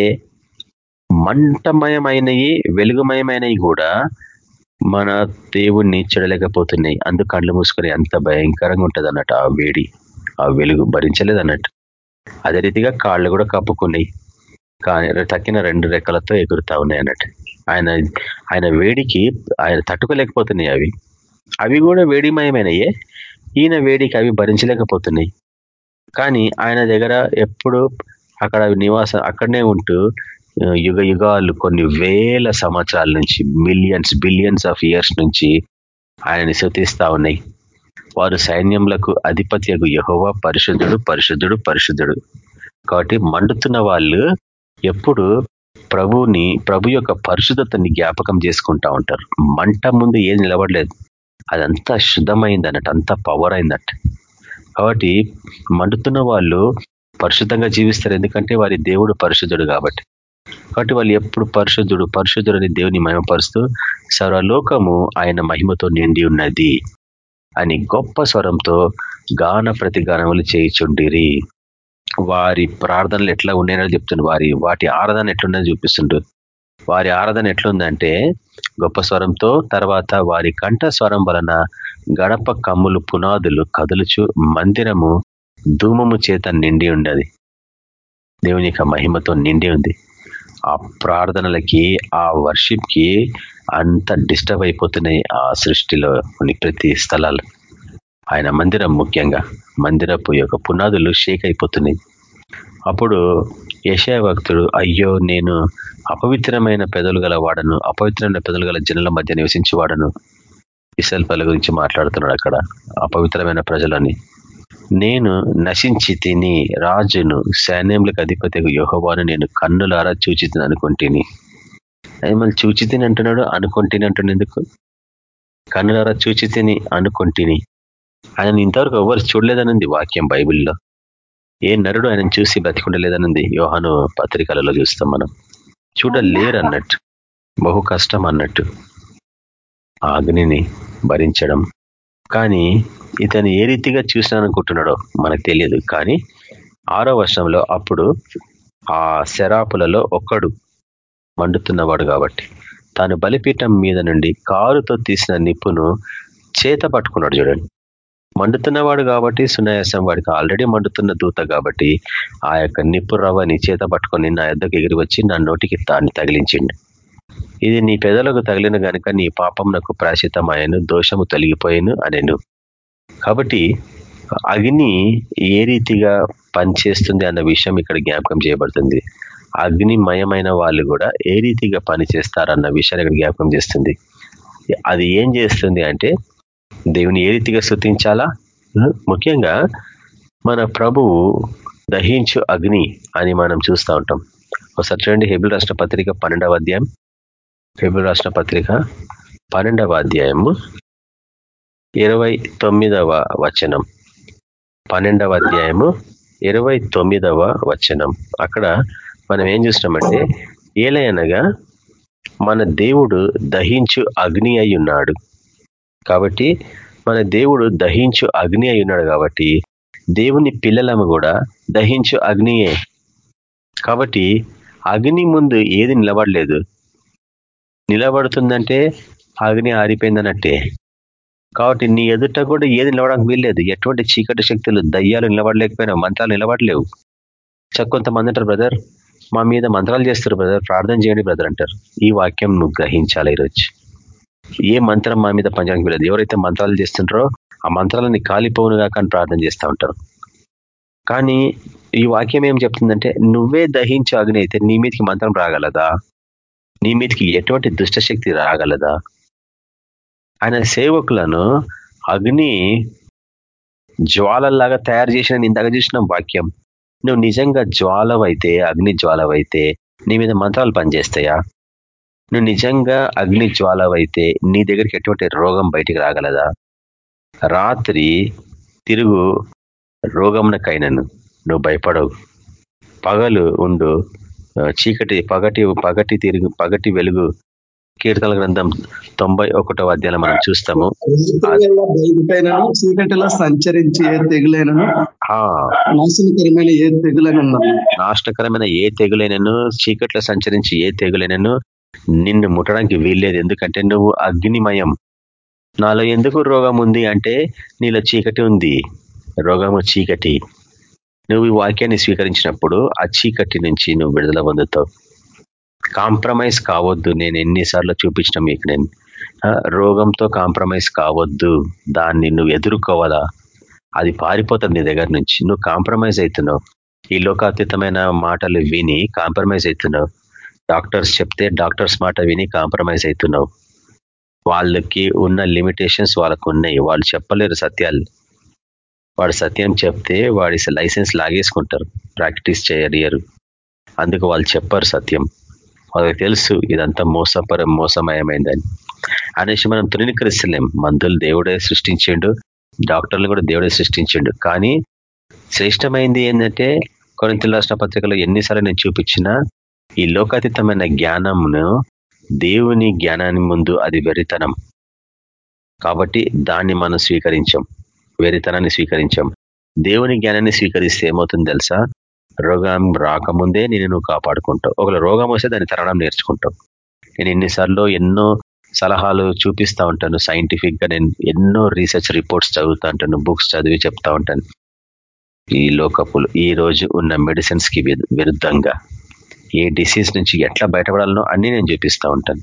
మంటమయమైనవి వెలుగుమయమైనవి కూడా మన దేవుణ్ణి చెడలేకపోతున్నాయి. అందుకు కళ్ళు మూసుకొని అంత భయంకరంగా ఉంటుంది అన్నట్టు ఆ వేడి ఆ వెలుగు భరించలేదు అన్నట్టు అదే రీతిగా కాళ్ళు కూడా కప్పుకున్నాయి. కానీ తక్కిన రెండు రెక్కలతో ఎగురుతా ఉన్నాయి అన్నట్టు. ఆయన ఆయన వేడికి ఆయన తట్టుకోలేకపోతున్నాయి అవి. అవి కూడా వేడిమయమైనయే. ఈయన వేడికి అవి భరించలేకపోతున్నాయి. కానీ ఆయన దగ్గర ఎప్పుడు అక్కడ నివాసం అక్కడనే ఉంటూ యుగ యుగాలు కొన్ని వేల సంవత్సరాల నుంచి మిలియన్స్ బిలియన్స్ ఆఫ్ ఇయర్స్ నుంచి ఆయనని శృతిస్తా ఉన్నాయి. వారు సైన్యములకు అధిపత్యకు యహోవా పరిశుద్ధుడు పరిశుద్ధుడు పరిశుద్ధుడు. కాబట్టి మండుతున్న వాళ్ళు ఎప్పుడు ప్రభుని ప్రభు యొక్క పరిశుద్ధతని జ్ఞాపకం చేసుకుంటా ఉంటారు. మంట ముందు ఏం నిలబడలేదు. అదంతా శుద్ధమైంది అన్నట్టు అంత పవర్ అయిందట కాబట్టి మండుతున్న వాళ్ళు పరిశుద్ధంగా జీవిస్తారు. ఎందుకంటే వారి దేవుడు పరిశుద్ధుడు కాబట్టి. కాబట్టి వాళ్ళు ఎప్పుడు పరిశుద్ధుడు పరిశుద్ధుడు అని దేవుని మహిమపరుస్తూ సర్వలోకము ఆయన మహిమతో నిండి ఉన్నది అని గొప్ప స్వరంతో గాన ప్రతిగానములు చేయిచుండిరి. వారి ప్రార్థనలు ఎట్లా ఉన్నాయని చెప్తుండ్రు వారి వాటి ఆరాధన ఎట్లుందని చూపిస్తుండ్రు వారి ఆరాధన ఎట్లుందంటే గొప్ప స్వరంతో తర్వాత వారి కంఠ స్వరం వలన గడప కమ్ములు పునాదులు కదులుచు మందిరము ధూమము చేత నిండి ఉండది. దేవుని యొక్క మహిమతో నిండి ఉంది. ఆ ప్రార్థనలకి ఆ వర్షిప్కి అంత డిస్టర్బ్ అయిపోతున్నాయి ఆ సృష్టిలో కొన్ని ప్రతి స్థలాలు. ఆయన మందిరం ముఖ్యంగా మందిరపు యొక్క పునాదులు షేక్ అయిపోతున్నాయి. అప్పుడు యశయ భక్తుడు అయ్యో నేను అపవిత్రమైన పెదలు గల వాడను అపవిత్రమైన పెదలు గల జనుల మధ్య నివసించి వాడను. ఇసల్పల గురించి మాట్లాడుతున్నాడు అక్కడ అపవిత్రమైన ప్రజలని. నేను నశించి తిని రాజును సైన్యములకు అధిపతి యోహవాను నేను కన్నులారా చూచితిని అనుకుంటేని. మళ్ళీ చూచితిని అంటున్నాడు? అనుకుంటేని అంటున్నాడు ఎందుకు? కన్నులారా చూచితిని అనుకుంటేని. ఆయన ఇంతవరకు ఎవరు చూడలేదనింది వాక్యం బైబిల్లో. ఏ నరుడు ఆయన చూసి బ్రతికుండలేదనుంది యోహాను పత్రికలలో చూస్తాం మనం. చూడలేరు అన్నట్టు బహు కష్టం అన్నట్టు అగ్నిని భరించడం. కానీ ఇతను ఏ రీతిగా చూసినాననుకుంటున్నాడో మనకు తెలియదు. కానీ ఆరో వర్షంలో అప్పుడు ఆ శరాపులలో ఒక్కడు మండుతున్నవాడు కాబట్టి తాను బలిపీఠం మీద నుండి కారుతో తీసిన నిప్పును చేత పట్టుకున్నాడు చూడండి. మండుతున్నవాడు కాబట్టి సునాయాసం వాడికి ఆల్రెడీ మండుతున్న దూత కాబట్టి ఆ యొక్క నిప్పు రవ్వని చేత పట్టుకొని నా ఎద్దకు ఎగిరి వచ్చి నా నోటికి తాన్ని తగిలించిండు. ఇది నీ పెదలకు తగిలిన గనుక నీ పాపం నాకు ప్రాశితమాయను దోషము తొలగిపోయాను అనెను. కాబట్టి అగ్ని ఏ రీతిగా పనిచేస్తుంది అన్న విషయం ఇక్కడ జ్ఞాపకం చేయబడుతుంది. అగ్నిమయమైన వాళ్ళు కూడా ఏ రీతిగా పనిచేస్తారన్న విషయాన్ని ఇక్కడ జ్ఞాపకం చేస్తుంది. అది ఏం చేస్తుంది అంటే దేవుని ఏ రీతిగా స్థుతించాలా ముఖ్యంగా మన ప్రభువు దహించు అగ్ని అని మనం చూస్తూ ఉంటాం. ఒకసారి చూడండి హెబిల్ రాష్ట్ర పత్రిక పన్నెండవ అధ్యాయం. హెబిల్ రాష్ట్ర పత్రిక పన్నెండవ అధ్యాయము ఇరవై తొమ్మిదవ వచనం. పన్నెండవ అధ్యాయము ఇరవై తొమ్మిదవ వచనం. అక్కడ మనం ఏం చూసినామంటే ఏలయనగా మన దేవుడు దహించు అగ్ని అయి ఉన్నాడు. కాబట్టి మన దేవుడు దహించు అగ్ని అయి ఉన్నాడు కాబట్టి దేవుని పిల్లలము కూడా దహించు అగ్నియే. కాబట్టి అగ్ని ముందు ఏది నిలబడలేదు. నిలబడుతుందంటే అగ్ని ఆరిపోయిందన్నట్టే. కాబట్టి నీ ఎదుట కూడా ఏది నిలవడానికి వీల్లేదు. ఎటువంటి చీకటి శక్తులు దయ్యాలు నిలబడలేకపోయినా మంత్రాలు నిలబడలేవు. కొంతమంది అంటారు బ్రదర్ మా మీద మంత్రాలు చేస్తారు బ్రదర్. ప్రార్థన చేయండి బ్రదర్ అంటారు. ఈ వాక్యం నువ్వు గ్రహించాలి ఈరోజు. ఏ మంత్రం మా మీద పంచడానికి వీలేదు. ఎవరైతే మంత్రాలు చేస్తుంటారో ఆ మంత్రాలని కాలిపోనుగా కానీ ప్రార్థన చేస్తూ ఉంటారు. కానీ ఈ వాక్యం ఏం చెప్తుందంటే నువ్వే దహించు అగ్ని అయితే నీ మీదకి మంత్రం రాగలదా? నీ మీదకి ఎటువంటి దుష్టశక్తి రాగలదా? ఆయన సేవకులను అగ్ని జ్వాలల్లాగా తయారు చేసిన ఇందాక చూసిన వాక్యం. నువ్వు నిజంగా జ్వాలవైతే అగ్ని జ్వాలవైతే నీ మీద మంత్రాలు పనిచేస్తాయా? నువ్వు నిజంగా అగ్ని జ్వాలవైతే నీ దగ్గరికి ఎటువంటి రోగం బయటికి రాగలదా? రాత్రి తిరుగు రోగంనకైనను నువ్వు భయపడవు. పగలు ఉండు. చీకటి పగటి పగటి తిరుగు పగటి వెలుగు. కీర్తన గ్రంథం తొంభై ఒకటో అధ్యాయం మనం చూస్తాము. చీకటిలో సంచరించి ఏ తెగులైనను నాశనకరమైన ఏ తెగులైన నాశనకరమైన ఏ తెగులైనను చీకట్లో సంచరించి ఏ తెగులైనను నిన్ను ముట్టడానికి వీల్లేదు. ఎందుకంటే నువ్వు అగ్నిమయం. నాలో ఎందుకు రోగం ఉంది అంటే నీలో చీకటి ఉంది. రోగము చీకటి. నువ్వు ఈ వాక్యాన్ని స్వీకరించినప్పుడు ఆ చీకటి నుంచి నువ్వు విడుదల పొందుతావు. కాంప్రమైజ్ కావద్దు. నేను ఎన్నిసార్లు చూపించిన మీకు నేను. రోగంతో కాంప్రమైజ్ కావద్దు. దాన్ని నువ్వు ఎదుర్కోవాలా? అది పారిపోతుంది నీ దగ్గర నుంచి. నువ్వు కాంప్రమైజ్ అవుతున్నావు. ఈ లోకాతీతమైన మాటలు విని కాంప్రమైజ్ అవుతున్నావు. డాక్టర్స్ చెప్తే డాక్టర్స్ మాట విని కాంప్రమైజ్ అవుతున్నావు. వాళ్ళకి ఉన్న లిమిటేషన్స్ వాళ్ళకు ఉన్నాయి వాళ్ళు చెప్పలేరు సత్యాలు. వాడు సత్యం చెప్తే వాడి లైసెన్స్ లాగేసుకుంటారు. ప్రాక్టీస్ చేయరియరు అందుకు వాళ్ళు చెప్పారు సత్యం. వాళ్ళకి తెలుసు ఇదంతా మోసపర మోసమయమైందని. అనేసి మనం తృణీకరిస్తలేం. మందులు దేవుడే సృష్టించిండు. డాక్టర్లు కూడా దేవుడే సృష్టించిండు. కానీ శ్రేష్టమైంది ఏంటంటే కొరింతల రాష్ట్ర పత్రికలో ఎన్నిసార్లు నేను చూపించినా ఈ లోకాతీతమైన జ్ఞానమును దేవుని జ్ఞానాన్ని ముందు అది వెరితనం కాబట్టి దాన్ని మనం స్వీకరించాం. వెరితనాన్ని స్వీకరించాం. దేవుని జ్ఞానాన్ని స్వీకరిస్తే ఏమవుతుంది తెలుసా? రోగం రాకముందే నేను నువ్వు కాపాడుకుంటావు. ఒకవేళ రోగం వస్తే దాన్ని తరడం నేర్చుకుంటావు. నేను ఎన్నిసార్లు ఎన్నో సలహాలు చూపిస్తూ ఉంటాను. సైంటిఫిక్గా నేను ఎన్నో రీసెర్చ్ రిపోర్ట్స్ చదువుతూ ఉంటాను. బుక్స్ చదివి చెప్తా ఉంటాను. ఈ లోకపులు ఈ రోజు ఉన్న మెడిసిన్స్కి విరుద్ధంగా. ఏ డిసీజ్ నుంచి ఎట్లా బయటపడాలనో అన్ని నేను చూపిస్తూ ఉంటాను.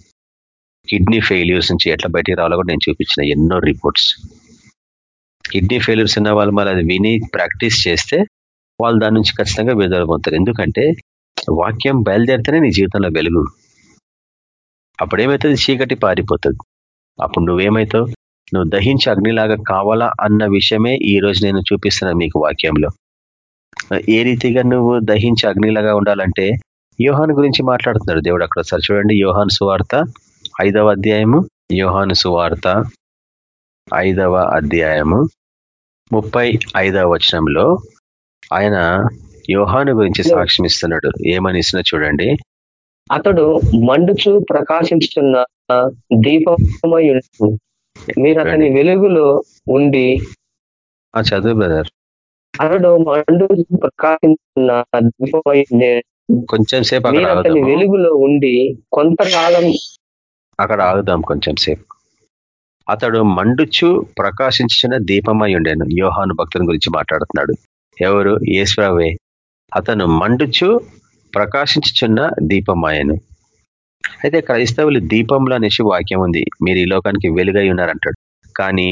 కిడ్నీ ఫెయిల్యూర్స్ నుంచి ఎట్లా బయటికి రావాలో కూడా నేను చూపించిన ఎన్నో రిపోర్ట్స్ కిడ్నీ ఫెయిల్యూర్స్ ఉన్న వాళ్ళు మరి అది విని ప్రాక్టీస్ చేస్తే వాళ్ళు దాని నుంచి ఖచ్చితంగా విడుదలపోతారు ఎందుకంటే వాక్యం బయలుదేరితేనే నీ జీవితంలో వెలుగు. అప్పుడేమవుతుంది చీకటి పారిపోతుంది. అప్పుడు నువ్వేమవుతావు నువ్వు దహించి అగ్నిలాగా కావాలా అన్న విషయమే ఈ రోజు నేను చూపిస్తున్నాను మీకు వాక్యంలో. ఏ రీతిగా నువ్వు దహించి అగ్నిలాగా ఉండాలంటే యోహాను గురించి మాట్లాడుతున్నాడు దేవుడు అక్కడ సార్ చూడండి. యోహాను సువార్త ఐదవ అధ్యాయము. యోహాను సువార్త ఐదవ అధ్యాయము. ముప్పై ఐదవ వచనంలో ఆయన యోహాను గురించి సాక్ష్యం ఇస్తున్నాడు ఏమని ఇస్తున్నా చూడండి. అతడు మండుచు ప్రకాశించుతున్న దీపమై ఉండు. మీరు అతని వెలుగులో ఉండి చదువు బ్రదర్ అతడు మండుచు ప్రకాశించుతున్న దీపమై ఉండే కొంచెం సేపు అక్కడ వెలుగులో ఉండి కొంతకాలం అక్కడ ఆగుదాం కొంచెం సేపు. అతడు మండుచు ప్రకాశించిన దీపమై ఉండేను. యోహాను భక్తుని గురించి మాట్లాడుతున్నాడు. ఎవరు? ఈశ్వరవే అతను మండుచు ప్రకాశించుచున్న దీపమాయను. అయితే క్రైస్తవులు దీపంలో అనేసి వాక్యం ఉంది. మీరు ఈ లోకానికి వెలుగై ఉన్నారంటాడు. కానీ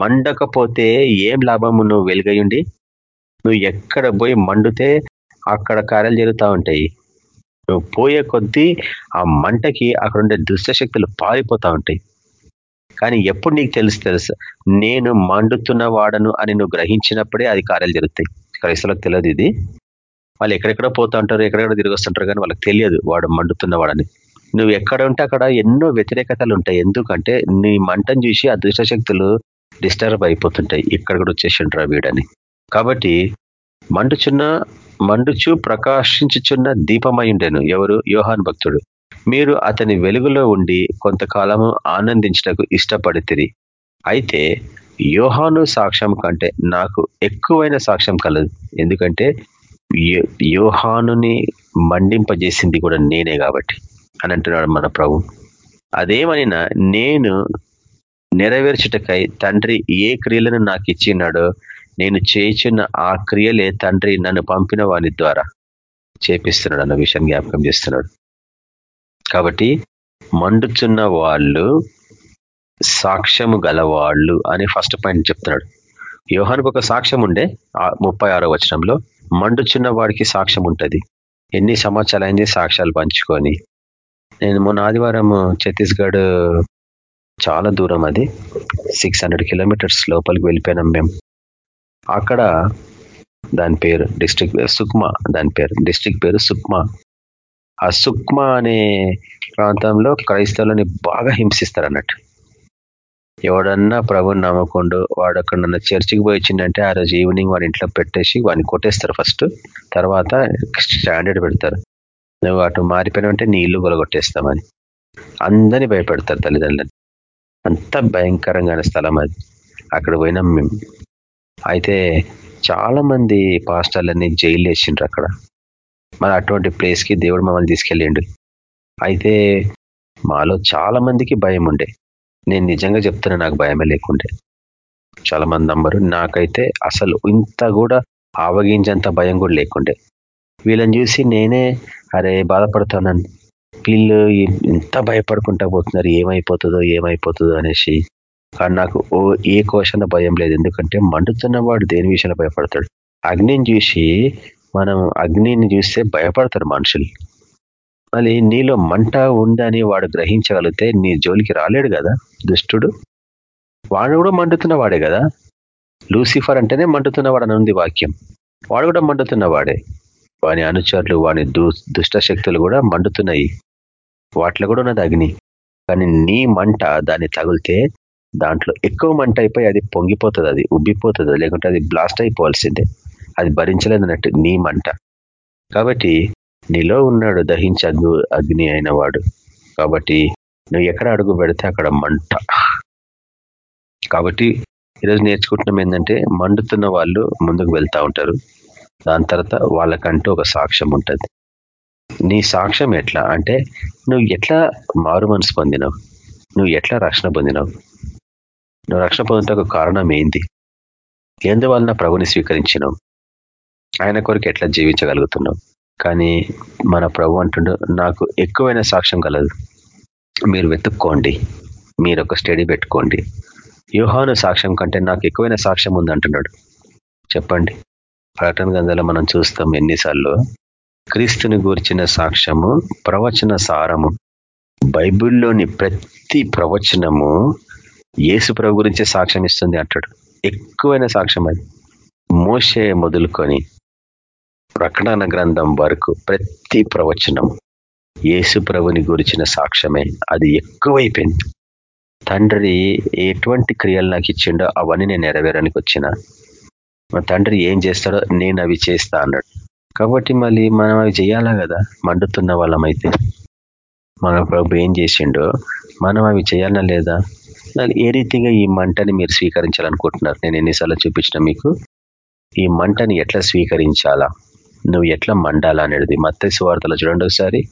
మండకపోతే ఏం లాభము నువ్వు వెలుగై ఉండి? నువ్వు ఎక్కడ పోయి మండుతే అక్కడ కార్యాలు జరుగుతూ ఉంటాయి. నువ్వు పోయే కొద్దీ ఆ మంటకి అక్కడ ఉండే దుష్టశక్తులు పారిపోతా ఉంటాయి. కానీ ఎప్పుడు నీకు తెలుసు తెలుసు నేను మండుతున్న వాడను అని నువ్వు గ్రహించినప్పుడే అది కార్యాలు జరుగుతాయి. క్రైస్తవులకు తెలియదు ఇది. వాళ్ళు ఎక్కడెక్కడ పోతా ఉంటారు ఎక్కడెక్కడ తిరిగి వస్తుంటారు కానీ వాళ్ళకి తెలియదు వాడు మండుతున్న వాడని. నువ్వు ఎక్కడ ఉంటే అక్కడ ఎన్నో వ్యతిరేకతలు ఉంటాయి. ఎందుకంటే నీ మంటను చూసి ఆ దుష్టశక్తులు డిస్టర్బ్ అయిపోతుంటాయి. ఇక్కడ కూడా వచ్చేసింటారు వీడని. కాబట్టి మండుచున్న మండుచు ప్రకాశించుచున్న దీపమై ఉండేను ఎవరు? యోహాన్ భక్తుడు. మీరు అతని వెలుగులో ఉండి కొంతకాలము ఆనందించటకు ఇష్టపడితిరి. అయితే యోహాను సాక్ష్యం కంటే నాకు ఎక్కువైన సాక్ష్యం కలదు. ఎందుకంటే యోహానుని మండింపజేసింది కూడా నేనే కాబట్టి అని అంటున్నాడు మన ప్రభు. అదేమనినా నేను నెరవేర్చుటకై తండ్రి ఏ క్రియలను నాకు ఇచ్చినాడో నేను చేయుచున్న ఆ క్రియలే తండ్రి నన్ను పంపిన వాని ద్వారా చేపిస్తున్నాడు అన్న విషయాన్ని జ్ఞాపకం చేస్తున్నాడు. కాబట్టి మండుచున్న వాళ్ళు సాక్ష్యము గలవాళ్ళు అని ఫస్ట్ పాయింట్ చెప్తున్నాడు. యోహానికి ఒక సాక్ష్యం ఉండే ఆ ముప్పై ఆరో వచనంలో మండుచున్న వాడికి సాక్ష్యం ఉంటుంది. ఎన్ని సంవత్సరాలైంది సాక్ష్యాలు పంచుకొని? నేను మొన్న ఆదివారం ఛత్తీస్గఢ్ చాలా దూరం అది. సిక్స్ హండ్రెడ్ కిలోమీటర్స్ లోపలికి వెళ్ళిపోయినాం మేము. అక్కడ దాని పేరు డిస్ట్రిక్ట్ సుక్మా దాని పేరు డిస్ట్రిక్ట్ పేరు సుక్మా. ఆ సుక్మా అనే ప్రాంతంలో క్రైస్తవులని బాగా హింసిస్తారు అన్నట్టు ఎవడన్నా ప్రభుని నమ్మకుండా వాడు అక్కడ చర్చికి పోయి వచ్చిందంటే ఆ రోజు ఈవినింగ్ వాడి ఇంట్లో పెట్టేసి వాడిని కొట్టేస్తారు ఫస్ట్. తర్వాత స్టాండర్డ్ పెడతారు. నువ్వు అటు మారిపోయినంటే నీ ఇల్లు గొలగొట్టేస్తామని. అందరినీ భయపెడతారు తల్లిదండ్రులని. అంత భయంకరంగానే స్థలం అది. అక్కడ పోయినాం మేము అయితే చాలా మంది పాస్టర్లని జైలు వేసిండ్రు అక్కడ. మరి అటువంటి ప్లేస్కి దేవుడు మమ్మల్ని తీసుకెళ్ళిండు. అయితే మాలో చాలా మందికి భయం ఉండే. నేను నిజంగా చెప్తున్నా నాకు భయమే లేకుండే. చాలా మంది నమ్మరు. నాకైతే అసలు ఇంత కూడా ఆవగించేంత భయం కూడా లేకుండే. వీళ్ళని చూసి నేనే అరే బాధపడుతున్నాను వీళ్ళు ఎంత భయపడుకుంటా పోతున్నారు. ఏమైపోతుందో ఏమైపోతుందో అనేసి కానీ నాకు ఓ ఏ కోశన భయం లేదు. ఎందుకంటే మండుతున్న వాడు దేని విషయంలో భయపడతాడు? అగ్నిని చూసి మనం అగ్నిని చూస్తే భయపడతారు మనుషులు. మళ్ళీ నీలో మంట ఉందని వాడు గ్రహించగలిగితే నీ జోలికి రాలేడు కదా దుష్టుడు? వాడు కూడా మండుతున్న వాడే కదా? లూసిఫర్ అంటేనే మండుతున్నవాడు అని ఉంది వాక్యం. వాడు కూడా మండుతున్న వాడే వాని అనుచరులు వాని దుష్ట శక్తులు కూడా మండుతున్నాయి. వాటిలో కూడా ఉన్నది అగ్ని. కానీ నీ మంట దాన్ని తగిలితే దాంట్లో ఎక్కువ మంట అయిపోయి అది పొంగిపోతుంది అది ఉబ్బిపోతుంది లేకుంటే అది బ్లాస్ట్ అయిపోవాల్సిందే. అది భరించలేదన్నట్టు నీ మంట. కాబట్టి నీలో ఉన్నాడు దహించ అగ్ని అగ్ని అయిన వాడు. కాబట్టి నువ్వు ఎక్కడ అడుగు పెడితే అక్కడ మంట. కాబట్టి ఈరోజు నేర్చుకుంటున్నాం ఏంటంటే మండుతున్న వాళ్ళు ముందుకు వెళ్తా ఉంటారు. దాని తర్వాత వాళ్ళకంటూ ఒక సాక్ష్యం ఉంటుంది. నీ సాక్ష్యం ఎట్లా? అంటే నువ్వు ఎట్లా మారు మనసు పొందినావు? నువ్వు ఎట్లా రక్షణ పొందినావు? నువ్వు రక్షణ పొందుటకు ఒక కారణం ఏంది? ఎందువలన ప్రభుని స్వీకరించినావు? ఆయన కొరకు ఎట్లా జీవించగలుగుతున్నావు? కానీ మన ప్రభు అంటుండు నాకు ఎక్కువైన సాక్ష్యం కలదు మీరు వెతుక్కోండి. మీరు ఒక స్టడీ పెట్టుకోండి. యూహాను సాక్ష్యం కంటే నాకు ఎక్కువైన సాక్ష్యం ఉంది అంటున్నాడు. చెప్పండి. ప్రకటన గంధలో మనం చూస్తాం ఎన్నిసార్లు? క్రీస్తుని గూర్చిన సాక్ష్యము ప్రవచన సారము బైబిల్లోని ప్రతి ప్రవచనము యేసు ప్రభు గురించే సాక్ష్యం ఇస్తుంది అంటాడు. ఎక్కువైన సాక్ష్యం అది. మోసే మొదలుకొని ప్రకటన గ్రంథం వరకు ప్రతి ప్రవచనం యేసు ప్రభుని గురించిన సాక్ష్యమే. అది ఎక్కువైపోయింది. తండ్రి ఎటువంటి క్రియలు నాకు ఇచ్చిండో అవన్నీ నేను నెరవేరానికి వచ్చిన. మా తండ్రి ఏం చేస్తాడో నేను అవి చేస్తా అన్నాడు. కాబట్టి మళ్ళీ మనం అవి చేయాలా కదా? మండుతున్న వాళ్ళమైతే. మన ప్రభు ఏం చేసిండో మనం అవి చేయాలా లేదా? ఏ రీతిగా ఈ మంటని మీరు స్వీకరించాలనుకుంటున్నారు? నేను ఎన్నిసార్లు చూపించిన మీకు. ఈ మంటని ఎట్లా స్వీకరించాలా? నువ్వు ఎట్లా మండాలా అనేది మత్తయ్య సువార్తలో చూడండి ఒకసారి.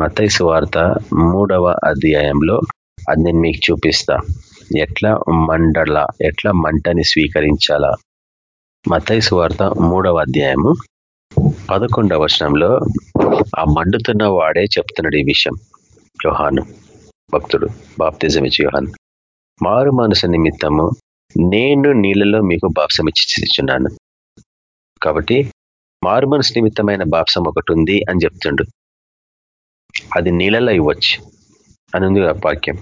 మత్తయ్య సువార్త మూడవ అధ్యాయంలో అది నేను మీకు చూపిస్తా. ఎట్లా మండల ఎట్లా మంటని స్వీకరించాలా? మత్తయ్య సువార్త మూడవ అధ్యాయము పదకొండవ వర్షంలో ఆ మండుతున్న వాడే చెప్తున్నాడు ఈ విషయం. యోహాను భక్తుడు బాప్తిజం ఇచ్చి యోహాన్. మారు మనసు నిమిత్తము నేను నీళ్ళలో మీకు బాప్సం ఇచ్చిచ్చున్నాను కాబట్టి మారు మనసు నిమిత్తమైన బాప్సం ఒకటి ఉంది అని చెప్తుండు. అది నీళ్ళలో ఇవ్వచ్చు అని ఉంది వాక్యం.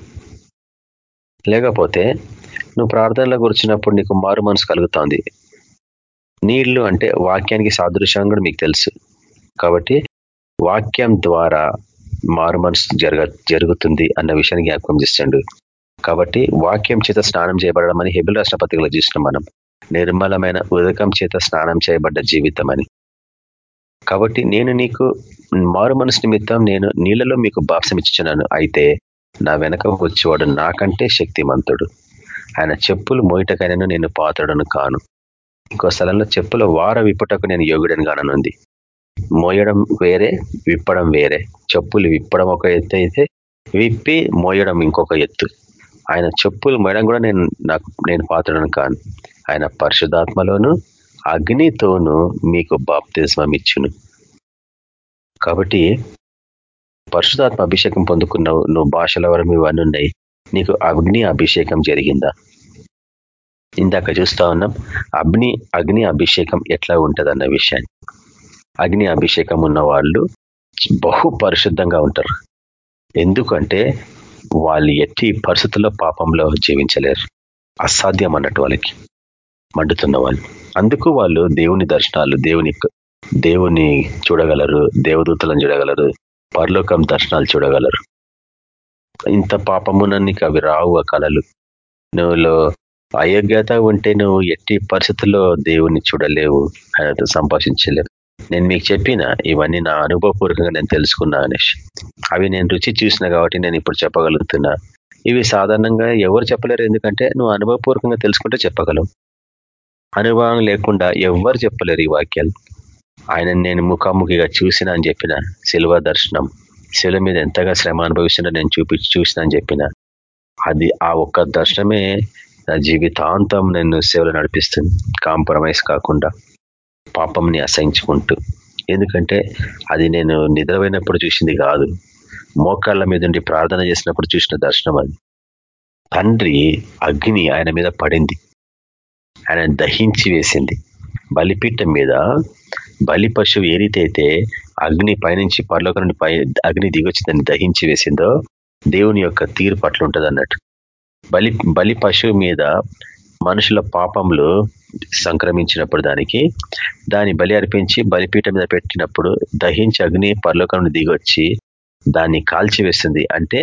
లేకపోతే నువ్వు ప్రార్థనలో కూర్చున్నప్పుడు నీకు మారు మనసు కలుగుతోంది. నీళ్ళు అంటే వాక్యానికి సాదృశ్యం కూడా మీకు తెలుసు. కాబట్టి వాక్యం ద్వారా మారు మనసు జరగ జరుగుతుంది అన్న విషయాన్ని జ్ఞాపకం చేస్తుండు. కాబట్టి వాక్యం చేత స్నానం చేయబడడం అని హెబిల్ రాష్ట్రపతిలో చూసినాం మనం. నిర్మలమైన ఉదకం చేత స్నానం చేయబడ్డ జీవితం అని. కాబట్టి నేను నీకు మారు మనసు నిమిత్తం నేను నీళ్ళలో మీకు బాప్సం ఇచ్చున్నాను అయితే నా వెనక వచ్చేవాడు నాకంటే శక్తిమంతుడు. ఆయన చెప్పులు మోయటకైనా నేను పాతడను కాను. ఇంకో స్థలంలో చెప్పుల వార విప్పుటకు నేను యోగుడని కాననుంది. మోయడం వేరే విప్పడం వేరే. చెప్పులు విప్పడం ఒక ఎత్తు అయితే విప్పి మోయడం ఇంకొక ఎత్తు. ఆయన చెప్పులు మేడం కూడా నేను నాకు నేను పాత్రను కాను. ఆయన పరిశుధాత్మలోను అగ్నితోనూ మీకు బాప్తిజమం ఇచ్చును. కాబట్టి పరిశుధాత్మ అభిషేకం పొందుకున్నావు నువ్వు భాషల వరం ఇవన్నీ ఉన్నాయి. నీకు అగ్ని అభిషేకం జరిగిందా? ఇందాక చూస్తా ఉన్నాం అగ్ని అగ్ని అభిషేకం ఎట్లా ఉంటుంది అన్న విషయాన్ని. అగ్ని అభిషేకం ఉన్న వాళ్ళు బహు పరిశుద్ధంగా ఉంటారు. ఎందుకంటే వాళ్ళు ఎట్టి పరిస్థితుల్లో పాపంలో జీవించలేరు. అసాధ్యం అన్నట్టు వాళ్ళకి మండుతున్న వాళ్ళు. అందుకు వాళ్ళు దేవుని దర్శనాలు దేవుని దేవుని చూడగలరు దేవదూతలను చూడగలరు పరలోకం దర్శనాలు చూడగలరు. ఇంత పాపమున అవి రావు ఆ కళలు నువ్వులో అయోగ్యత ఉంటే నువ్వు ఎట్టి పరిస్థితుల్లో దేవుని చూడలేవు ఆయనతో సంభాషించలేవు. నేను మీకు చెప్పిన ఇవన్నీ నా అనుభవపూర్వకంగా నేను తెలుసుకున్నా అనేసి అవి నేను రుచి చూసిన కాబట్టి నేను ఇప్పుడు చెప్పగలుగుతున్నా. ఇవి సాధారణంగా ఎవరు చెప్పలేరు ఎందుకంటే నువ్వు అనుభవపూర్వకంగా తెలుసుకుంటే చెప్పగలవు. అనుభవం లేకుండా ఎవరు చెప్పలేరు ఈ వాక్యాలు. ఆయన నేను ముఖాముఖిగా చూసిన అని చెప్పిన శిల్వ దర్శనం శిల మీద ఎంతగా శ్రమ అనుభవిస్తున్నా నేను చూపించి చూసిన అని చెప్పిన అది ఆ ఒక్క దర్శనమే నా జీవితాంతం నేను సేవలు నడిపిస్తుంది. కాంప్రమైజ్ కాకుండా. పాపంని అసహించుకుంటూ. ఎందుకంటే అది నేను నిద్రపోయినప్పుడు చూసింది కాదు. మోకాళ్ళ మీద ఉండి ప్రార్థన చేసినప్పుడు చూసిన దర్శనం అది. తండ్రి అగ్ని ఆయన మీద పడింది. ఆయన దహించి వేసింది. బలిపీఠం మీద బలి పశువు ఏరితైతే అగ్ని పైనుంచి పర్లోక నుండి పై అగ్ని దిగొచ్చిందని దాన్ని దహించి వేసిందో దేవుని యొక్క తీరు పట్ల ఉంటుంది అన్నట్టు బలి బలి పశువు మీద మనుషుల పాపంలో సంక్రమించినప్పుడు దానికి దాన్ని బలి అర్పించి బలిపీఠం మీద పెట్టినప్పుడు దహించి అగ్ని పర్లోకం దిగొచ్చి దాన్ని కాల్చివేస్తుంది అంటే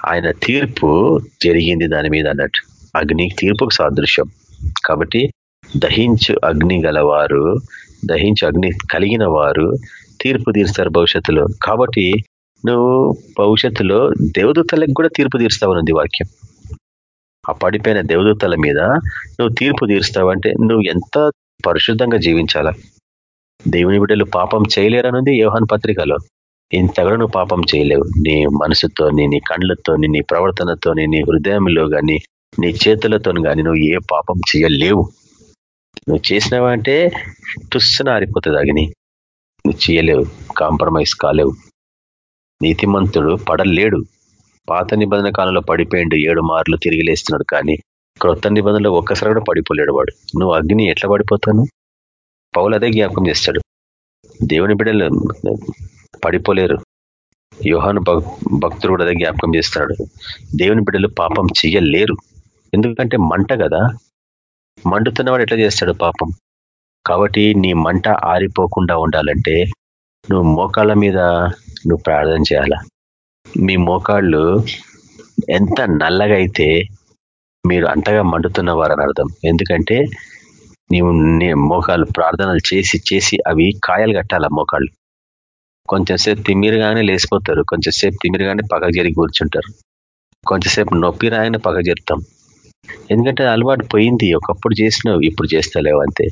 ఆయన తీర్పు జరిగింది దాని మీద అన్నట్టు. అగ్ని తీర్పుకు సాదృశ్యం. కాబట్టి దహించు అగ్ని గలవారు దహించు అగ్ని కలిగిన వారు తీర్పు తీరుస్తారు భవిష్యత్తులో. కాబట్టి నువ్వు భవిష్యత్తులో దేవదూతలకు కూడా తీర్పు తీరుస్తావు వాక్యం. ఆ పడిపోయిన దేవదూతల మీద నువ్వు తీర్పు తీరుస్తావంటే నువ్వు ఎంత పరిశుద్ధంగా జీవించాలా? దేవుని బిడ్డలు పాపం చేయలేరనుంది యోహన్ పత్రికలో. ఇంతగా నువ్వు పాపం చేయలేవు. నీ మనసుతో నీ కండ్లతో నీ ప్రవర్తనతో నీ హృదయంలో కానీ నీ చేతులతో కానీ నువ్వు ఏ పాపం చేయలేవు. నువ్వు చేసినావంటే తుస్సున ఆరిపోతుంది అగ్ని. నువ్వు చేయలేవు. కాంప్రమైజ్ కాలేవు. నీతిమంతుడు పడలేడు. పాత నిబంధన కాలంలో పడిపోయిండు ఏడు మార్లు తిరిగి లేస్తున్నాడు కానీ క్రొత్త నిబంధనలో ఒక్కసారి కూడా పడిపోలేడు వాడు. నువ్వు అగ్ని ఎట్లా పడిపోతాను? పౌలు అదే జ్ఞాపకం చేస్తాడు. దేవుని బిడ్డలు పడిపోలేరు. యోహాను భక్తుడు కూడా అదే జ్ఞాపకం చేస్తాడు దేవుని బిడ్డలు పాపం చెయ్యలేరు. ఎందుకంటే మంట కదా. మండుతున్నవాడు ఎట్లా చేస్తాడు పాపం? కాబట్టి నీ మంట ఆరిపోకుండా ఉండాలంటే నువ్వు మోకాళ్ళ మీద నువ్వు ప్రార్థన చేయాల? మీ మోకాళ్ళు ఎంత నల్లగా అయితే మీరు అంతగా మండుతున్నవారని అర్థం. ఎందుకంటే నీవు మోకాళ్ళు ప్రార్థనలు చేసి చేసి అవి కాయలు కట్టాల మోకాళ్ళు. కొంచెంసేపు తిమ్మిరిగానే లేసిపోతారు కొంచెంసేపు తిమ్మిరిగానే పక్కకు జరిగి కూర్చుంటారు. కొంచెంసేపు నొప్పి రాగానే పక్కకు జరుపుతాం ఎందుకంటే అలవాటు పోయింది. ఒకప్పుడు చేసినావు ఇప్పుడు చేస్తలేవు అంతే.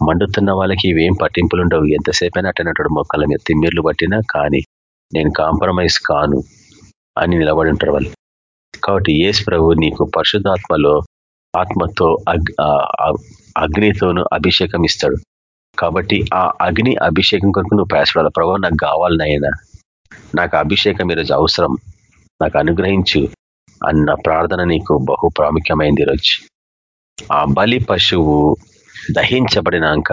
మండుతున్న వాళ్ళకి ఇవేం పట్టింపులు ఉండవు ఎంతసేపైనా అయినా అట్టనట్టు మొక్కల మీద తిమ్మిర్లు పట్టినా కానీ నేను కాంప్రమైజ్ కాను. అని నిలబడి ఉంటారు వాళ్ళు. కాబట్టి ఏసు ప్రభు నీకు పరిశుద్ధాత్మలో ఆత్మతో అగ్నితోను అభిషేకం ఇస్తాడు. కాబట్టి ఆ అగ్ని అభిషేకం కొరకు నువ్వు ప్రయాసపడాలి. ప్రభావ నాకు కావాలనైనా నాకు అభిషేకం ఈరోజు అవసరం. నాకు అనుగ్రహించు అన్న ప్రార్థన నీకు బహు ప్రాముఖ్యమైంది ఈరోజు. ఆ బలి పశువు దహించబడినాక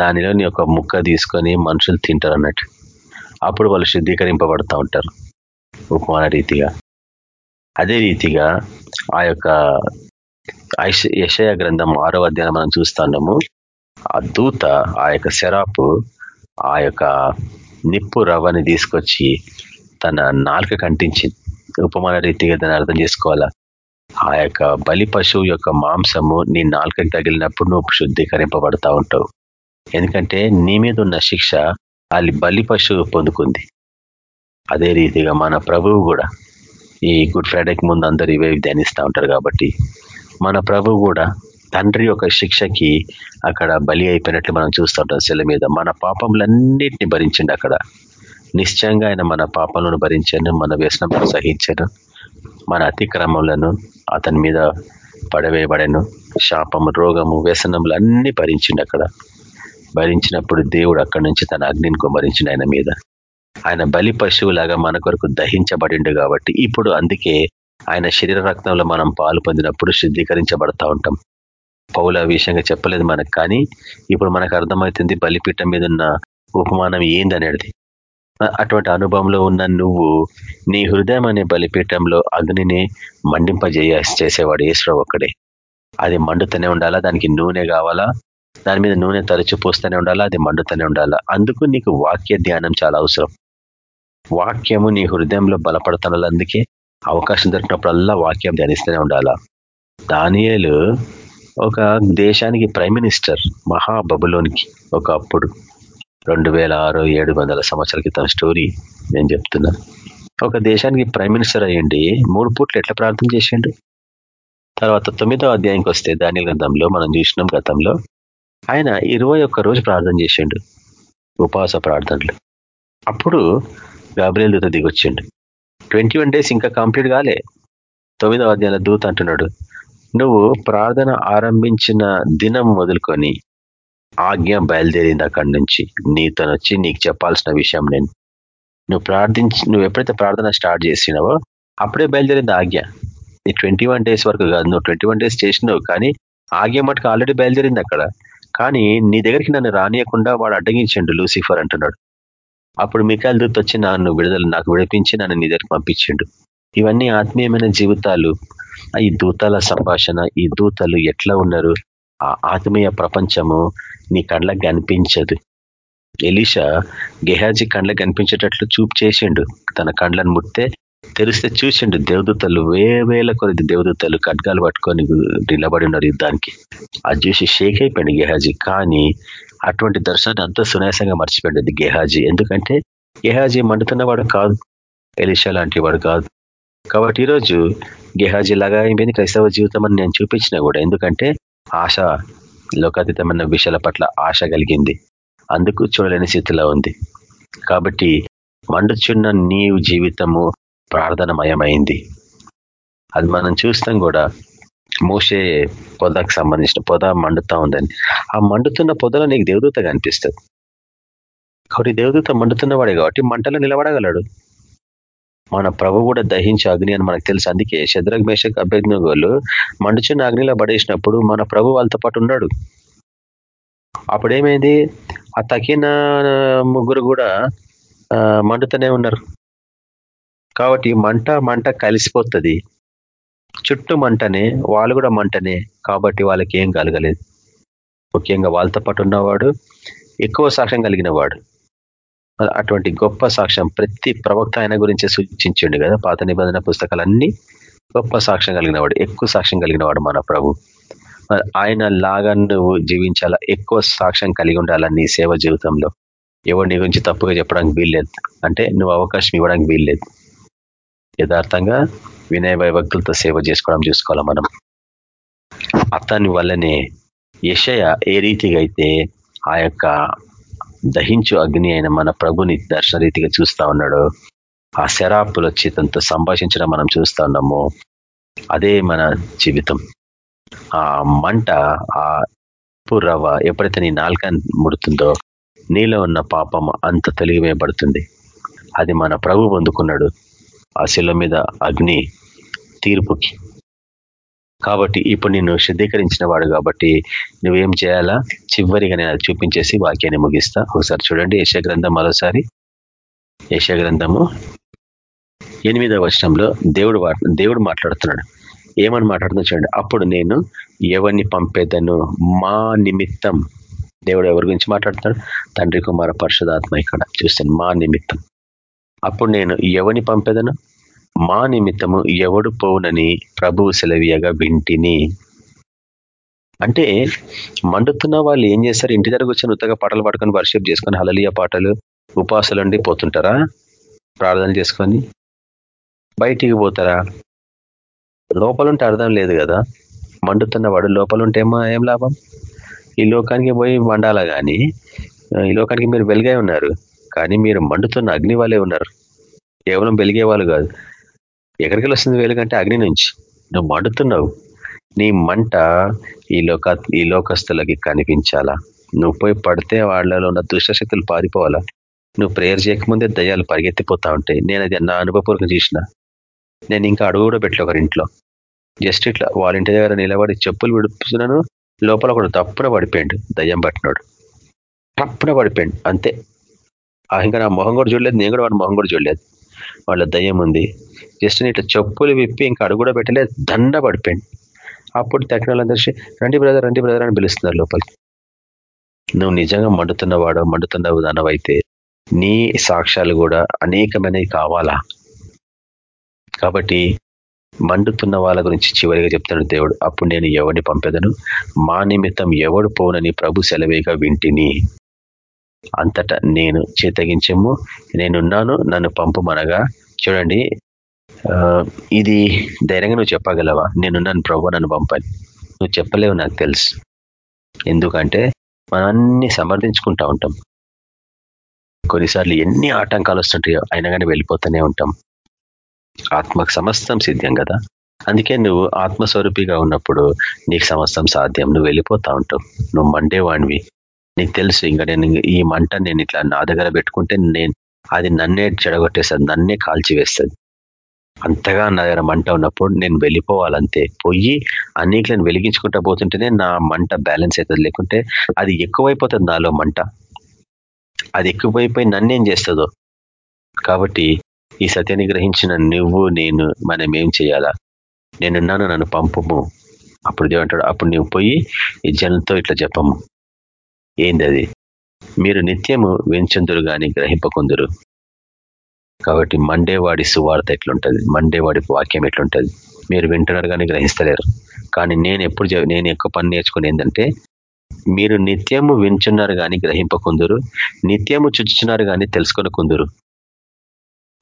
దానిలోని ఒక ముక్క తీసుకొని మనుషులు తింటారు అన్నట్టు. అప్పుడు వాళ్ళు శుద్ధీకరింపబడుతూ ఉంటారు. ఉపమాన రీతిగా అదే రీతిగా ఆ యొక్క యశయ గ్రంథం ఆరో అధ్యాయం మనం చూస్తున్నాము ఆ దూత ఆ యొక్క శరాపు ఆ యొక్క నిప్పు రవ్వని తీసుకొచ్చి తన నాలుక కంటించింది ఉపమాన రీతిగా దాన్ని అర్థం చేసుకోవాలా ఆ యొక్క బలి పశువు యొక్క మాంసము నీ నాలుకకి తగిలినప్పుడు నువ్వు శుద్ధీకరింపబడతా ఉంటావు ఎందుకంటే నీ మీద ఉన్న శిక్ష అది బలి పశువు పొందుకుంది అదే రీతిగా మన ప్రభువు కూడా ఈ గుడ్ ఫ్రైడేకి ముందు అందరు ఇవే ధ్యానిస్తూ ఉంటారు కాబట్టి మన ప్రభువు కూడా తండ్రి యొక్క శిక్షకి అక్కడ బలి అయిపోయినట్లు మనం చూస్తూ ఉంటాం శిల మీద. మన పాపములన్నింటినీ భరించండి అక్కడ. నిశ్చయంగా ఆయన మన పాపములను భరించాను మన వ్యసనములను సహించాను మన అతిక్రమములను అతని మీద పడవేయబడను. శాపము రోగము వ్యసనములు అన్ని భరించిండు అక్కడ. భరించినప్పుడు దేవుడు అక్కడి నుంచి తన అగ్నిని కుమరించిండు ఆయన మీద. ఆయన బలి పశువులాగా మన కొరకు దహించబడిండు కాబట్టి ఇప్పుడు అందుకే ఆయన శరీర రక్తంలో మనం పాలు పొందినప్పుడు శుద్ధీకరించబడతా ఉంటాం. పౌల విషయంగా చెప్పలేదు మనకు కానీ ఇప్పుడు మనకు అర్థమవుతుంది బలిపీఠం మీద ఉన్న ఉపమానం ఏందనేది. అటువంటి అనుభవంలో ఉన్న నువ్వు నీ హృదయం అనే బలిపీఠంలో అగ్నిని మండింపజేయ చేసేవాడు ఈశ్వరం ఒక్కడే. అది మండుతూనే ఉండాలా? దానికి నూనె కావాలా? దాని మీద నూనె తరచు పోస్తూనే ఉండాలా? అది మండుతూనే ఉండాలా? అందుకు నీకు వాక్య ధ్యానం చాలా అవసరం. వాక్యము నీ హృదయంలో బలపడుతున్న అందుకే అవకాశం దొరికినప్పుడల్లా వాక్యం ధ్యానిస్తూనే ఉండాలా? దానియలు ఒక దేశానికి ప్రైమ్ మినిస్టర్ మహాబబులోనికి బబులోనికి ఒకప్పుడు రెండు వేల ఆరు ఏడు వందల సంవత్సరాల క్రితం స్టోరీ నేను చెప్తున్నా. ఒక దేశానికి ప్రైమ్ మినిస్టర్ అయ్యండి మూడు పూట్లు ఎట్లా ప్రార్థన చేసిండు? తర్వాత తొమ్మిదో అధ్యాయంకి వస్తే దాని గ్రంథంలో మనం చూసినాం గతంలో ఆయన ఇరవై ఒక్క రోజు ప్రార్థన చేసిండు ఉపవాస ప్రార్థనలు. అప్పుడు గాబ్రియల్ దూత దిగొచ్చిండు. ట్వంటీ వన్ డేస్ ఇంకా కంప్లీట్ కాలే. తొమ్మిదవ అధ్యాయంలో దూత అంటున్నాడు నువ్వు ప్రార్థన ఆరంభించిన దినం మొదలుకొని ఆజ్ఞ బయలుదేరింది అక్కడి నుంచి. నీతోనొచ్చి నీకు చెప్పాల్సిన విషయం నేను. నువ్వు ప్రార్థించి నువ్వు ఎప్పుడైతే ప్రార్థన స్టార్ట్ చేసినావో అప్పుడే బయలుదేరింది ఆజ్ఞ. నీ ట్వంటీ డేస్ వరకు కాదు నువ్వు ట్వంటీ డేస్ చేసినావు కానీ ఆజ్ఞ మటుకు ఆల్రెడీ బయలుదేరింది అక్కడ. కానీ నీ దగ్గరికి నన్ను రానియకుండా వాడు అడ్డగించండు లూసిఫర్ అంటున్నాడు. అప్పుడు మిఖాయిల దూత వచ్చి నన్ను విడుదల నాకు విడిపించి నన్ను నీ దగ్గరికి పంపించిండు. ఇవన్నీ ఆత్మీయమైన జీవితాలు. ఈ దూతల సంభాషణ ఈ దూతలు ఎట్లా ఉన్నారు? ఆ ఆత్మీయ ప్రపంచము నీ కళ్ళకు కనిపించదు ఎలీషా గెహాజీ కండ్లకు కనిపించేటట్లు చూపు చేసిండు. తన కండ్లను ముట్టే తెరిస్తే చూసిండు దేవదూతలు వేవేల కొద్ది దేవదూతలు ఖడ్గాలు పట్టుకొని నిలబడి ఉన్నారు యుద్ధానికి. అది చూసి షేక్ అయిపోయింది గెహాజీ. కానీ అటువంటి దర్శనాన్ని అంత సునాయాసంగా మర్చిపోయింది గెహాజీ. ఎందుకంటే గెహాజీ మండుతున్నవాడు కాదు ఎలిషా లాంటి వాడు కాదు. కాబట్టి ఈరోజు గెహాజీ లాగా అయిపోయింది క్రైస్తవ జీవితం అని నేను చూపించిన కూడా. ఎందుకంటే ఆశ లోకాతీతమైన విషయాల పట్ల ఆశ కలిగింది. అందుకు చూడలేని స్థితిలో ఉంది. కాబట్టి మండుచున్న నీవు జీవితము ప్రార్థనమయమైంది. అది మనం చూస్తాం కూడా మోసే పొదకు సంబంధించిన పొద మండుతా ఉందని. ఆ మండుతున్న పొదలో నీకు దేవదూత కనిపిస్తుంది. కాబట్టి దేవదూత మండుతున్నవాడే కాబట్టి మంటలో నిలబడగలడు. మన ప్రభు కూడా దహించే అగ్ని అని మనకు తెలుసు. అందుకే శద్రగ్ మేషక్ అభ్యర్థులు మండుచున్న అగ్నిలో పడేసినప్పుడు మన ప్రభు వాళ్ళతో పాటు ఉన్నాడు. అప్పుడు ఏమైంది ఆ తగిన ముగ్గురు కూడా మండుతూనే ఉన్నారు. కాబట్టి మంట మంట కలిసిపోతుంది. చుట్టూ మంటనే వాళ్ళు కూడా మంటనే కాబట్టి వాళ్ళకి ఏం కలగలేదు. ముఖ్యంగా వాళ్ళతో పాటు ఉన్నవాడు ఎక్కువ సాక్ష్యం కలిగిన వాడు. అటువంటి గొప్ప సాక్ష్యం ప్రతి ప్రవక్త ఆయన గురించి సూచించండు కదా పాత నిబంధన పుస్తకాలన్నీ గొప్ప సాక్ష్యం కలిగిన వాడు ఎక్కువ సాక్ష్యం కలిగిన వాడు మన ప్రభు. ఆయన లాగా నువ్వు జీవించాలా ఎక్కువ సాక్ష్యం కలిగి ఉండాలా నీ సేవ జీవితంలో? ఎవరు నీ గురించి తప్పుగా చెప్పడానికి వీల్లేదు. అంటే నువ్వు అవకాశం ఇవ్వడానికి వీల్లేదు. యథార్థంగా వినయ వైభక్తులతో సేవ చేసుకోవడం చూసుకోవాలా మనం? అతని వల్లనే యషయ ఏ రీతిగా అయితే ఆ యొక్క దహించు అగ్ని అయిన మన ప్రభుని దర్శన రీతిగా చూస్తా ఉన్నాడు ఆ శరాపుల చేతంతో సంభాషించడం మనం చూస్తా ఉన్నాము అదే మన జీవితం. ఆ మంట ఆ రవ్వ ఎప్పుడైతే నీ నాలుక ముడుతుందో నీలో ఉన్న పాపం అంత తొలగివేయబడుతుంది. అది మన ప్రభు పొందుకున్నాడు. ఆ శిల మీద అగ్ని తీర్పుకి. కాబట్టి ఇప్పుడు నిన్ను శుద్ధీకరించిన వాడు కాబట్టి నువ్వేం చేయాలా? చివరిగా నేను చూపించేసి వాక్యాన్ని ముగిస్తా. ఒకసారి చూడండి యశగ్రంథం మరోసారి. యశగ్రంథము ఎనిమిదవ వర్షంలో దేవుడు దేవుడు మాట్లాడుతున్నాడు. ఏమని మాట్లాడుతున్నా చూడండి. అప్పుడు నేను ఎవరిని పంపేదను? మా నిమిత్తం. దేవుడు ఎవరి గురించి మాట్లాడుతున్నాడు? తండ్రి కుమార పరిశుధాత్మ ఇక్కడ చూస్తాను. మా నిమిత్తం. అప్పుడు నేను ఎవరిని పంపేదను? మా నిమిత్తము ఎవడు పోవునని ప్రభువు సెలవీయగా వింటిని. అంటే మండుతున్న వాళ్ళు ఏం చేస్తారు? ఇంటి దగ్గర వచ్చి ఉత్తగా పాటలు పాడుకొని వర్షిప్ చేసుకొని హలలియ పాటలు ఉపాసులండి పోతుంటారా? ప్రార్థన చేసుకొని బయటికి పోతారా? లోపలుంటే అర్థం లేదు కదా. మండుతున్న వాడు లోపలుంటే ఏమో ఏం లాభం? ఈ లోకానికి పోయి మండాలా కానీ ఈ లోకానికి మీరు వెలిగే ఉన్నారు. కానీ మీరు మండుతున్న అగ్ని వాళ్ళే ఉన్నారు. కేవలం వెలిగే వాళ్ళు కాదు. ఎక్కడికి వస్తుంది వెలుగంటే అగ్ని నుంచి? నువ్వు మండుతున్నావు. నీ మంట ఈ లోక ఈ లోకస్తులకి కనిపించాలా? నువ్వు పోయి పడితే వాళ్ళలో ఉన్న దుష్టశక్తులు పారిపోవాలా? నువ్వు ప్రేయర్ చేయకముందే దయ్యాలు పరిగెత్తిపోతా ఉంటాయి నేను అది నా అనుభవపూర్వకం చూసిన. నేను ఇంకా అడుగు కూడా పెట్టలే ఒకరి ఇంట్లో జస్ట్ ఇట్లా వాళ్ళ ఇంటి దగ్గర నిలబడి చెప్పులు విడుపుతున్నాను. లోపల ఒకడు తప్పున పడిపోయాడు. దయ్యం పట్టినాడు. తప్పున పడిపోయాడు. అంతే. ఇంకా నా మొహం కూడా చూడలేదు. నేను కూడా వాడి మొహం కూడా చూడలేదు. వాళ్ళ దయ్యం ఉంది. జస్ట్ ఇట్లా చెప్పులు విప్పి ఇంకా అడుగు కూడా పెట్టలేదు దండ పడిపోయింది. అప్పుడు తక్కిన వాళ్ళందరి రండి బ్రదర్ రండి బ్రదర్ అని పిలుస్తున్నారు లోపలికి. నువ్వు నిజంగా మండుతున్నవాడు? మండుతున్న దానవైతే నీ సాక్ష్యాలు కూడా అనేకమైనవి కావాలా? కాబట్టి మండుతున్న వాళ్ళ గురించి చివరిగా చెప్తాడు దేవుడు. అప్పుడు నేను ఎవరిని పంపేదను? మా నిమిత్తం ఎవడు పోనని ప్రభు సెలవేగా వింటిని? అంతటా నేను చేతగించము నేనున్నాను నన్ను పంపమనగా. చూడండి ఇది ధైర్యంగా నువ్వు చెప్పగలవా? నేనున్నాను ప్రభు నన్ను పంపని. నువ్వు చెప్పలేవు నాకు తెలుసు. ఎందుకంటే మనం అన్ని సమర్థించుకుంటా ఉంటాం. కొన్నిసార్లు ఎన్ని ఆటంకాలు వస్తుంటాయో అయినా కానీ వెళ్ళిపోతూనే ఉంటాం. ఆత్మకు సమస్తం సిద్ధం కదా? అందుకే నువ్వు ఆత్మస్వరూపిగా ఉన్నప్పుడు నీకు సమస్తం సాధ్యం. నువ్వు వెళ్ళిపోతా ఉంటావు. నువ్వు మండేవాణ్వి నీకు తెలుసు ఇంకా నేను ఈ మంట నేను ఇట్లా నా దగ్గర పెట్టుకుంటే నేను అది నన్నే చెడగొట్టేస్తుంది నన్నే కాల్చివేస్తుంది. అంతగా నా దగ్గర మంట ఉన్నప్పుడు నేను వెళ్ళిపోవాలంతే. పోయి అన్నిట్లను వెలిగించుకుంటా పోతుంటేనే నా మంట బ్యాలెన్స్ అవుతుంది. లేకుంటే అది ఎక్కువైపోతుంది నాలో మంట. అది ఎక్కువైపోయి నన్నేం చేస్తుందో. కాబట్టి ఈ సత్యాన్ని గ్రహించిన నువ్వు నేను మనం ఏం చేయాలా? నేనున్నాను నన్ను పంపము. అప్పుడు దేవంటాడు అప్పుడు నువ్వు పోయి ఈ జనంతో ఇట్లా చెప్పము. ఏంది అది మీరు నిత్యము వెంచందురు కానీ గ్రహింపకుందురు. కాబట్టి మండేవాడి సువార్త ఎట్లుంటుంది? మండేవాడి వాక్యం ఎట్లుంటుంది? మీరు వింటున్నారు కానీ గ్రహిస్తలేరు. కానీ నేను ఎప్పుడు నేను ఎక్కువ పని నేర్చుకుని ఏంటంటే మీరు నిత్యము వింటున్నారు కానీ గ్రహింపకుందురు నిత్యము చుచ్చుచున్నారు కానీ తెలుసుకొనకుందురు.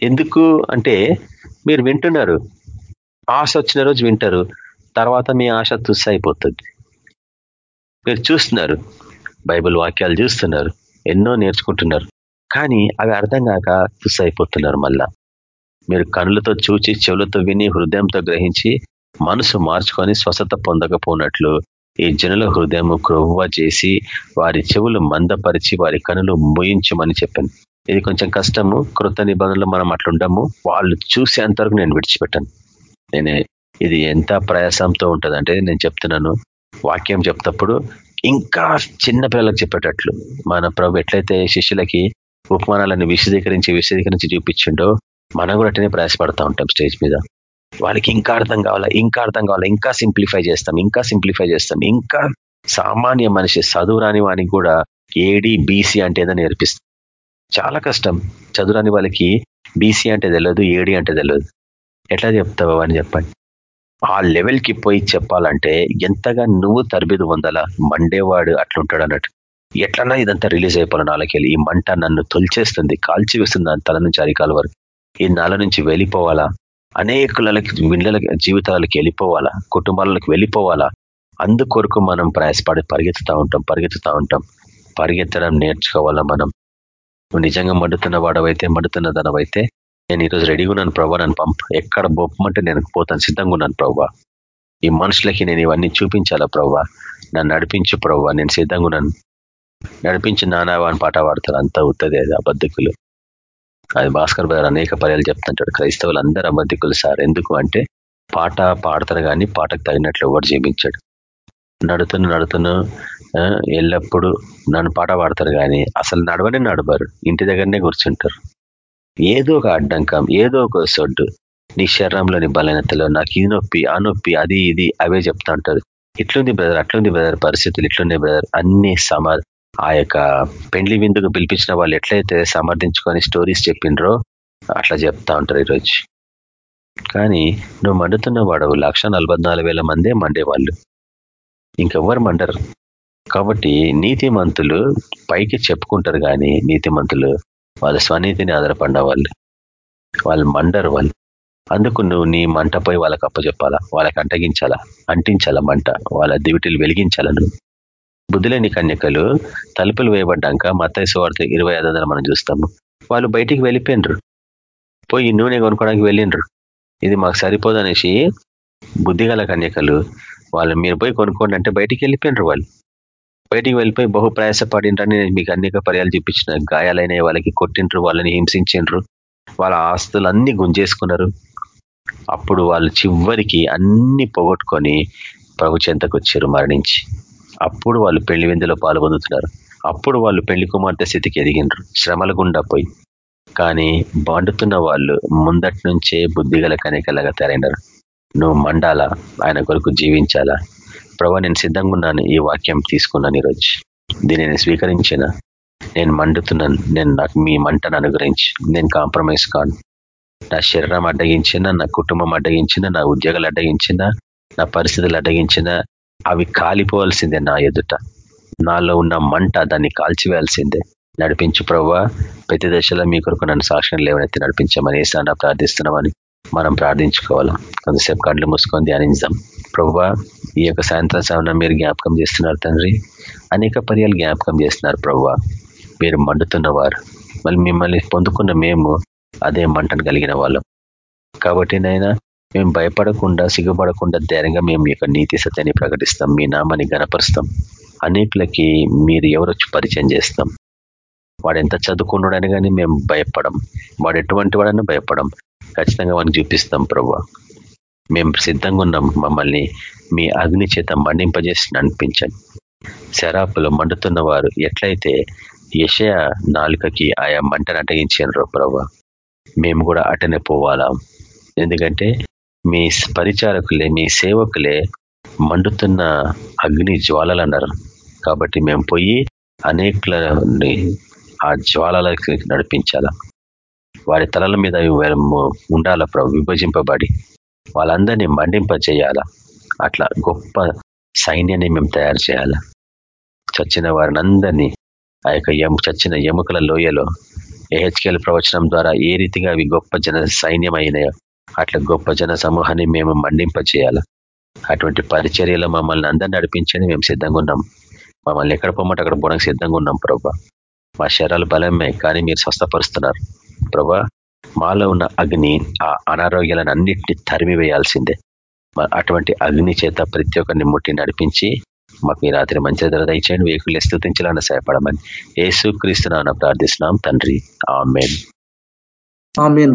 ఎందుకు అంటే మీరు వింటున్నారు. ఆశ వచ్చిన రోజు వింటారు. తర్వాత మీ ఆశ తుస్స అయిపోతుంది మీరు చూస్తున్నారు. బైబిల్ వాక్యాలు చూస్తున్నారు. ఎన్నో నేర్చుకుంటున్నారు. కానీ అవి అర్థం కాక తుస్స అయిపోతున్నారు మళ్ళా. మీరు కనులతో చూచి చెవులతో విని హృదయంతో గ్రహించి మనసు మార్చుకొని స్వస్థత పొందకపోనట్లు ఈ జనుల హృదయం క్రొవ్వ చేసి వారి చెవులు మందపరిచి వారి కనులు ముయించమని చెప్పాను. ఇది కొంచెం కష్టము. కృత నిబంధనలు మనం అట్లుండము. వాళ్ళు చూసేంతవరకు నేను విడిచిపెట్టాను. నేను ఇది ఎంత ప్రయాసంతో ఉంటుంది అంటే నేను చెప్తున్నాను. వాక్యం చెప్తప్పుడు ఇంకా చిన్న పిల్లలకు చెప్పేటట్లు మన ప్రభు ఎట్లయితే శిష్యులకి ఉపమానాలను విశదీకరించి విశదీకరించి చూపించిండో మనం కూడా అట్టనే ప్రయాసపడతా ఉంటాం స్టేజ్ మీద. వాళ్ళకి ఇంకా అర్థం కావాలా ఇంకా అర్థం కావాలా ఇంకా సింప్లిఫై చేస్తాం ఇంకా సింప్లిఫై చేస్తాం ఇంకా సామాన్య మనిషి చదువురాని వానికి కూడా ఏడీ బీసీ అంటే ఏదో నేర్పిస్తాం. చాలా కష్టం. చదువురాని వాళ్ళకి బీసీ అంటే తెలియదు ఏడీ అంటే తెలియదు ఎట్లా చెప్తావు అని చెప్పండి. ఆ లెవెల్కి పోయి చెప్పాలంటే ఎంతగా నువ్వు తరబిదు పొందాలా? మండేవాడు అట్లుంటాడు అన్నట్టు ఎట్లన్నా ఇదంతా రిలీజ్ అయిపోయిన నాలకెళ్ళి ఈ మంట నన్ను తొలిచేస్తుంది కాల్చి వేస్తుంది దాని తల నుంచి అరికాల వరకు. ఈ నాల నుంచి వెళ్ళిపోవాలా? అనేకులకి వీళ్ళ జీవితాలకి వెళ్ళిపోవాలా? కుటుంబాలకు వెళ్ళిపోవాలా? అందుకొరకు మనం ప్రయాసపడి పరిగెత్తుతూ ఉంటాం పరిగెత్తుతూ ఉంటాం. పరిగెత్తడం నేర్చుకోవాలా మనం? నువ్వు నిజంగా మండుతున్న వాడవైతే మండుతున్న దానవైతే నేను ఈరోజు రెడీగా ఉన్నాను ప్రభా. నన్ను పంప. ఎక్కడ బొప్పమంటే నేను పోతాను. సిద్ధంగా ఉన్నాను ప్రభావ ఈ మనుషులకి నేను ఇవన్నీ చూపించాలా ప్రభావ నన్ను నడిపించు ప్రభావ నేను సిద్ధంగా ఉన్నాను. నడిపించి నానావా అని పాట పాడతారు. అంతా ఉత్తది అది అబద్ధికులు. అది భాస్కర్ గారు అనేక పర్యాలు చెప్తుంటాడు. క్రైస్తవులు అందరు అబద్ధికులు సార్. ఎందుకు అంటే పాట పాడతారు కానీ పాటకు తగినట్లు ఎవరు జీవించాడు. నడుతున్న నడుతున్న ఎల్లప్పుడూ నన్ను పాట పాడతారు కానీ అసలు నడవనే నడవరు. ఇంటి దగ్గరనే కూర్చుంటారు. ఏదో ఒక అడ్డంకం ఏదో ఒక సొడ్డు. నీ శరీరంలోని బలహీనతలో నాకు ఈ నొప్పి ఆ నొప్పి అది ఇది అవే చెప్తా ఉంటారు. ఇట్లుంది బ్రదర్ అట్లుంది బ్రదర్ పరిస్థితులు ఇట్లుంది బ్రదర్ అన్ని సమా ఆ యొక్క పెండ్లి విందుకు పిలిపించిన వాళ్ళు ఎట్లయితే సమర్థించుకొని స్టోరీస్ చెప్పిండ్రో అట్లా చెప్తా ఉంటారు ఈరోజు. కానీ నువ్వు మండుతున్న వాడవు. లక్ష మందే మండేవాళ్ళు ఇంకెవ్వరు మండరు. కాబట్టి నీతిమంతులు పైకి చెప్పుకుంటారు కానీ నీతిమంతులు వాళ్ళ స్వనీతిని ఆధారపడిన వాళ్ళు వాళ్ళు మండరు వాళ్ళు. అందుకు నువ్వు నీ మంటపై వాళ్ళకి అప్పచెప్పాలా వాళ్ళకి అంటగించాలా? అంటించాలా మంట? వాళ్ళ దివిటీలు వెలిగించాలా నువ్వు? బుద్ధులేని కన్యకలు తలుపులు వేయబడ్డాక మత్తైసు వార్త ఇరవై ఐదు మనం చూస్తాము వాళ్ళు బయటికి వెళ్ళిపోయినరు. పోయి నూనె కొనుక్కోవడానికి వెళ్ళిండ్రు ఇది మాకు సరిపోదనేసి బుద్ధిగల కన్యకలు వాళ్ళు మీరు పోయి కొనుక్కోండి అంటే బయటికి వెళ్ళిపోయినరు వాళ్ళు. బయటికి వెళ్ళిపోయి బహు ప్రయాసపడిండ్రని నేను మీకు అనేక పర్యాలు చూపించిన. గాయాలైన వాళ్ళకి కొట్టిండ్రు వాళ్ళని హింసించిండ్రు వాళ్ళ ఆస్తులన్నీ గుంజేసుకున్నారు. అప్పుడు వాళ్ళు చివరికి అన్ని పోగొట్టుకొని ప్రభు చెంతకు వచ్చారు మరణించి. అప్పుడు వాళ్ళు పెళ్ళి విందులో పాల్గొందుతున్నారు. అప్పుడు వాళ్ళు పెళ్ళి కుమార్తె స్థితికి ఎదిగినరు శ్రమల గుండా పోయి. కానీ బాండుతున్న వాళ్ళు ముందటి నుంచే బుద్ధిగల కనికలాగా తయారైనారు. నువ్వు మండాలా? ఆయన కొరకు జీవించాలా? ప్రభా నేను సిద్ధంగా ఉన్నాను ఈ వాక్యం తీసుకున్నాను ఈరోజు. దీన్ని నేను స్వీకరించిన నేను మండుతున్నాను నేను నాకు మీ మంటను అనుగ్రహించి నేను కాంప్రమైజ్ కాను. నా శరీరం అడ్డగించిన నా కుటుంబం అడ్డగించిన నా ఉద్యోగాలు అడ్డగించిన నా పరిస్థితులు అడ్డగించిన అవి కాలిపోవాల్సిందే నా ఎదుట. నాలో ఉన్న మంట దాన్ని కాల్చివేయాల్సిందే. నడిపించు ప్రవ్వా ప్రతి దశలో మీ కొరకు నన్ను సాక్ష్యం లేవనైతే నడిపించమని ఏసాన ప్రార్థిస్తున్నామని మనం ప్రార్థించుకోవాలా? కొంతసేపు కళ్ళు మూసుకొని ధ్యానించాం ప్రభా ఈ యొక్క సాయంత్రం సమయం మీరు జ్ఞాపకం చేస్తున్నారు తండ్రి. అనేక పర్యాలు జ్ఞాపకం చేస్తున్నారు ప్రభా మీరు మండుతున్నవారు మళ్ళీ మిమ్మల్ని పొందుకున్న మేము అదే మంటను కలిగిన వాళ్ళం. కాబట్టి నైనా మేము భయపడకుండా సిగ్గుపడకుండా ధైర్యంగా మేము యొక్క నీతి సత్యాన్ని ప్రకటిస్తాం. మీ నామాన్ని గనపరుస్తాం అనేకులకి మీరు ఎవరొచ్చి పరిచయం చేస్తాం. వాడు ఎంత చదువుకున్నాడని కానీ మేము భయపడం. వాడు ఎటువంటి వాడన్నా భయపడం. ఖచ్చితంగా వాడిని చూపిస్తాం ప్రభు మేము సిద్ధంగా ఉన్నాం మమ్మల్ని మీ అగ్ని చేత మండింపజేసి నడిపించండి శరాపులు మండుతున్న వారు ఎట్లయితే యషయ నాలుకకి ఆయా మంటను అటగించారు ప్రభు మేము కూడా అటనే పోవాలా? ఎందుకంటే మీ పరిచారకులే మీ సేవకులే మండుతున్న అగ్ని జ్వాలలు అన్నారు కాబట్టి మేము పోయి అనేకులని ఆ జ్వాలలకి నడిపించాల? వారి తలల మీద ఉండాల విభజింపబడి? వాళ్ళందరినీ మండింపజేయాలా? అట్లా గొప్ప సైన్యాన్ని మేము తయారు చేయాలా? చచ్చిన వారిని అందరినీ ఆ యొక్క చచ్చిన ఎముకల లోయలో ఏహెచ్కేల ప్రవచనం ద్వారా ఏ రీతిగా అవి గొప్ప జన సైన్యం అయినాయో అట్లా గొప్ప జన సమూహాన్ని మేము మండింప చేయాలా అటువంటి పరిచర్యలో మమ్మల్ని అందరినీ నడిపించని మేము సిద్ధంగా ఉన్నాం. మమ్మల్ని ఎక్కడ పొమ్మంటే అక్కడ పోవడానికి సిద్ధంగా ఉన్నాం ప్రభా. మా శరీరాలు బలమే కానీ మీరు స్వస్థపరుస్తున్నారు. ప్రభా మాలో ఉన్న అగ్ని ఆ అనారోగ్యాలను అన్నింటినీ తరిమి వేయాల్సిందే. అటువంటి అగ్ని చేత ప్రతి ఒక్కరిని ముట్టి నడిపించి మాకు మీ రాత్రి మంచి ధర దయచేయండి. వేకులు స్థుతించాలని సహాయపడమని ఏసు క్రీస్తున్నా ప్రార్థిస్తున్నాం తండ్రి. ఆమెన్.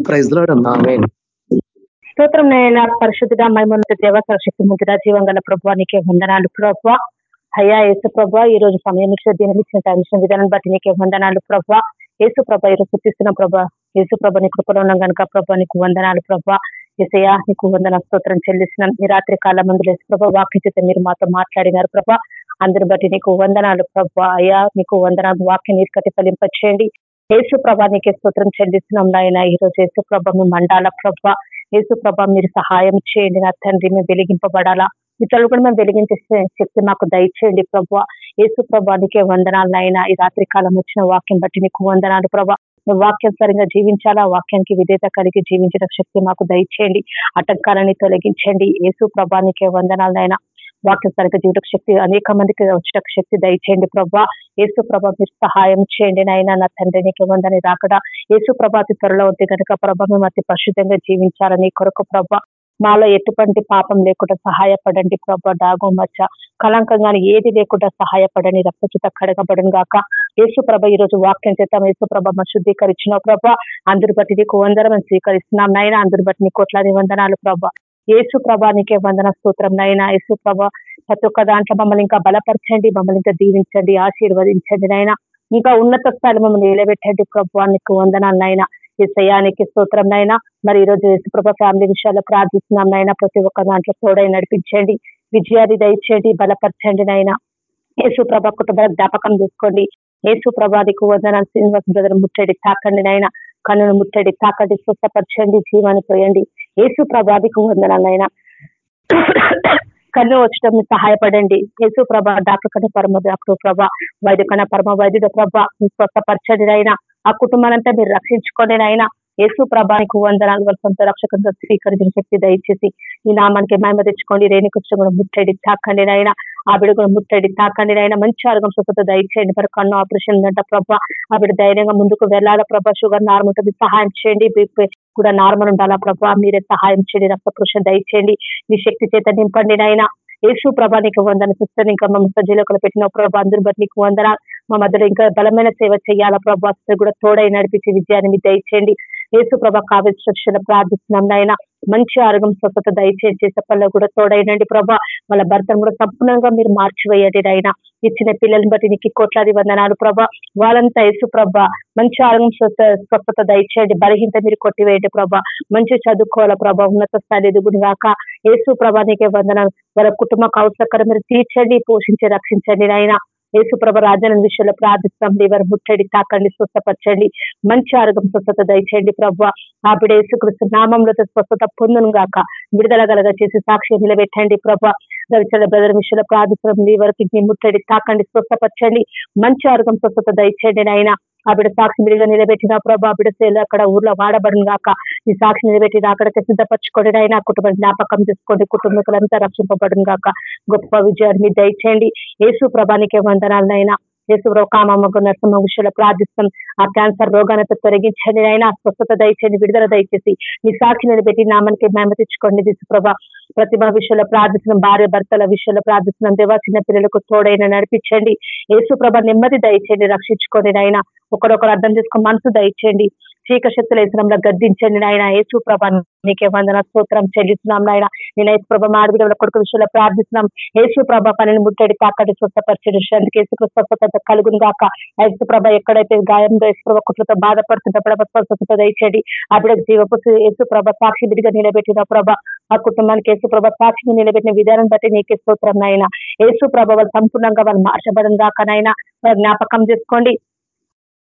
ప్రైజ్ స్తోత్రం నేను పరిశుద్ధ మైమోన్నత దేవ సరశక్తి ముందుగా జీవంగల ప్రభావ నీకే వందనాలు ప్రభావ అయ్యా యేసు ప్రభా ఈ రోజు సమయం ఇచ్చిన దీని ఇచ్చిన టైం ఇచ్చిన విధానం బట్టి నీకే వందనాలు ప్రభా. యేసు ప్రభ ఈరోజు గుర్తిస్తున్న ప్రభా. యేసు ప్రభ నీ కృపలో ఉన్నాం కనుక ప్రభా నీకు వందనాలు ప్రభా. ఏసయ్యా నీకు వందన స్తోత్రం చెల్లిస్తున్నాం. ఈ రాత్రి కాలం మందు యేసు ప్రభా వాక్య చేత మీరు మాతో మాట్లాడినారు ప్రభా. అందరి బట్టి నీకు వందనాలు ప్రభా. అయ్యా నీకు వందనాలు. వాక్యం నీరు ఫలింపచేయండి. యేసు ప్రభా నీకే స్తోత్రం చెల్లిస్తున్నాం నాయన. ఈరోజు యేసు ప్రభ మీ మండాల ప్రభ. యేసు ప్రభ మీరు సహాయం చేయండి నా తండ్రి మేము వెలిగింపబడాలా. ఇతరులు కూడా మేము వెలిగించే శక్తి మాకు దయచేయండి ప్రభా. యేసు ప్రభానికే వందనాలు అయినా ఈ రాత్రి కాలం వచ్చిన వాక్యం బట్టి నీకు వందనాలు ప్రభా. వాక్యం సరిగా జీవించాలా? వాక్యానికి విధేత కలిగి జీవించిన శక్తి మాకు దయచేయండి. ఆటంకాలని తొలగించండి. యేసు ప్రభానికే వందనాలైనా వాక్యం సరిగ్గా జీవిత శక్తి అనేక మందికి వచ్చిన శక్తి దయచేయండి ప్రభా. యేసు ప్రభా మీరు సహాయం చేయండి నాయన. నా తండ్రి నీకు వందని రాకడా. యేసు ప్రభాతి త్వరలో ఉంది కనుక ప్రభా మేము అతి పరిశుద్ధంగా జీవించాలని కొరకు ప్రభా. మాలో ఎటువంటి పాపం లేకుండా సహాయపడండి ప్రభా డాగు మచ్చ. కలంకం కానీ ఏది లేకుండా సహాయపడని రక్తచుత కడగబడను గాక. యేసు ప్రభ ఈ రోజు వాక్యం చేద్దాం యేసు ప్రభ శుద్ధీకరించిన ప్రభ అందరి బట్టి నీకు వందరం స్వీకరిస్తున్నాం. నాయన అందరి బట్టి నీ కోట్లాది వందనాలు ప్రభ. యేసు ప్రభా నీకే వందన స్తోత్రం. నైనా యేసు ప్రభ ప్రతి ఒక్క దాంట్లో మమ్మల్ని ఇంకా బలపరచండి మమ్మల్ని ఇంకా దీవించండి ఆశీర్వదించండి. నైనా ఇంకా ఉన్నత స్థాయి మమ్మల్ని నిలబెట్టండి ప్రభు నీకు వందనాలు నైనా. ఈ సయానికి స్తోత్రం నైనా. మరి ఈ రోజు యేసుప్రభ ఫ్యామిలీ విషయాల్లో ప్రార్థిస్తున్నాం నైనా. ప్రతి ఒక్క దాంట్లో తోడై నడిపించండి విజయాది దయచేయండి బలపరచండి నైనా. యేసుప్రభ కుటుంబ జ్ఞాపకం చేసుకోండి. యేసు ప్రభాదికు వందనాలు శ్రీనివాస్ బ్రదర్ ముట్టడి తాకండి నైనా కన్నును ముట్టడి తాకండి స్వస్థపరచండి జీవాన్ని పోయండి. యేసు ప్రభాదికు వందనాలైనా కన్ను వచ్చడం సహాయపడండి. యేసు ప్రభ డాక్టర్ కన్నా పరమ డాక్టర్ ప్రభ వైద్య కన్నా పరమ వైద్యుడ ప్రభ స్వస్థపరచండి నాయన. ఆ కుటుంబానంతా మీరు రక్షించుకోండి నాయన. యేసు ప్రభానికి వందనాలు వాళ్ళ సొంత రక్షకంగా స్వీకరించిన శక్తి దయచేసి ఈ నామానికి మేమ తెచ్చుకోండి. రేణుకృష్ణ కూడా ముట్టడి తాకండి నాయన. ఆ బిడ్డ కూడా ముట్టడి. తాకండి అయినా మంచి ఆరోగ్యం స్వస్థత దయచేయండి. మరి కన్ను ఆపరేషన్ ఉందంట ప్రభా. ఆ ధైర్యంగా ముందుకు వెళ్ళాల ప్రభా? షుగర్ నార్మల్ ఉంటుంది. సహాయం చేయండి. బీపీ కూడా నార్మల్ ఉండాలా ప్రభా? మీరే సహాయం చేయండి. రక్త పురుష దయచేయండి. మీ శక్తి చేత నింపండి అయినా యేసు ప్రభా నీకు వందన సిస్టర్ ఇంకా మమ్మల్ని సజ్జలోకలు పెట్టిన ప్రభా అందరి బట్టి నీకు వందన మా మధ్యలో ఇంకా బలమైన సేవ చేయాలా ప్రభా? కూడా తోడై నడిపించి విజయాన్ని మీరు దయచేయండి. యేసు ప్రభా కావ్య ప్రార్థిస్తున్నాం నాయన. మంచి ఆరోగ్యం స్వస్థత దయచేసి చేసే కూడా తోడైనండి ప్రభా. వాళ్ళ భర్తను కూడా సంపూర్ణంగా మీరు మార్చివేయండి అయినా ఇచ్చిన పిల్లల్ని బట్టి నీకు కోట్లాది వందనాలు ప్రభా. వాళ్ళంతా యేసు ప్రభ మంచి ఆరోగ్యం స్వస్థత దయచేయండి. బలహీనత మీరు కొట్టివేయండి ప్రభా. మంచి చదువుకోవాల ప్రభా. ఉన్నత స్థాయి ఎదుగుని కాక యేసు ప్రభా నీకే వందనాలు. వాళ్ళ కుటుంబ అవసరకరం మీరు తీర్చండి పోషించి రక్షించండి నాయన. యేసుప్రభ రాజన విషయంలో ప్రార్థిస్తాం. దేవర ముట్టడి తాకండి స్వస్థపరచండి. మంచి ఆరోగ్యం స్వస్థత దయచేయండి ప్రభావ ఆవిడ యేసుకృష్ణ నామంలో స్వస్థత పొందును గాక. విడుదల గలగా చేసి సాక్షి నిలబెట్టండి ప్రభా. రవిచల బ్రదర్ విషయంలో ప్రార్థిస్తాం లివర్ కిడ్నీ ముట్టడి తాకండి స్వస్థపరచండి. మంచి ఆరోగ్యం స్వస్థత దయచేయండి నాయన. ఆవిడ సాక్షి మీరుగా నిలబెట్టిన ప్రభా బిడ్డ సేలు అక్కడ ఊర్లో వాడబడిన గాక ఈ సాక్షి నిలబెట్టిన అక్కడికి సిద్ధపరచుకోండి ఆయన. కుటుంబం జ్ఞాపకం చేసుకోండి. కుటుంబీకులంతా రక్షింపబడిన గాక. గొప్ప విజయాన్ని దయచేయండి. యేసు ప్రభానికే వందనాలనైనా యేసు ప్రభు నరసింహ విషయంలో ప్రార్థిస్తాం. ఆ క్యాన్సర్ రోగాన్ని తొలగించండి అయినా స్వస్థత దయచేయండి. విడుదల దయచేసి మీ సాక్షి నిలబెట్టి నామానికి మేమ తెచ్చుకోండి. యేసుప్రభ ప్రతిభ విషయంలో ప్రార్థిస్తున్నాం భార్య భర్తల విషయంలో ప్రార్థిస్తున్నాం. దేవా చిన్న పిల్లలకు తోడైన నడిపించండి. యేసుప్రభ నెమ్మది దయచేయండి రక్షించుకోండి నాయన. ఒకరొకరు అర్థం చేసుకుని మనసు దయచేయండి. చీక శక్తుల ఇసరంలో గద్దించండి నాయన. యేసు ప్రభ నీకే వందన స్తోత్రం చెల్లిస్తున్నాం నాయన. నేను యేసు ప్రభ మాడబిడ కొడుకు విషయంలో ప్రార్థిస్తున్నాం. యేసు ప్రభ పనిని ముట్టడి తాకటి స్వస్థపరిచే అందుకే యేసు స్వస్థత కలుగును గాక. యేసు ప్రభ ఎక్కడైతే గాయంతో యేసు ప్రభ కుట్లతో ప్రభ స్వస్థత దయచేయండి. ఆ జీవపు యేసు ప్రభ సాక్షి బిడిగా నిలబెట్టిన ప్రభ ఆ కుటుంబానికి యేసు ప్రభ సాక్షిని నిలబెట్టిన విధానం బట్టి నీకే స్తోత్రం నాయన. యేసు ప్రభ వాళ్ళు సంపూర్ణంగా వాళ్ళు మార్చబడిన దాకానైనా జ్ఞాపకం చేసుకోండి.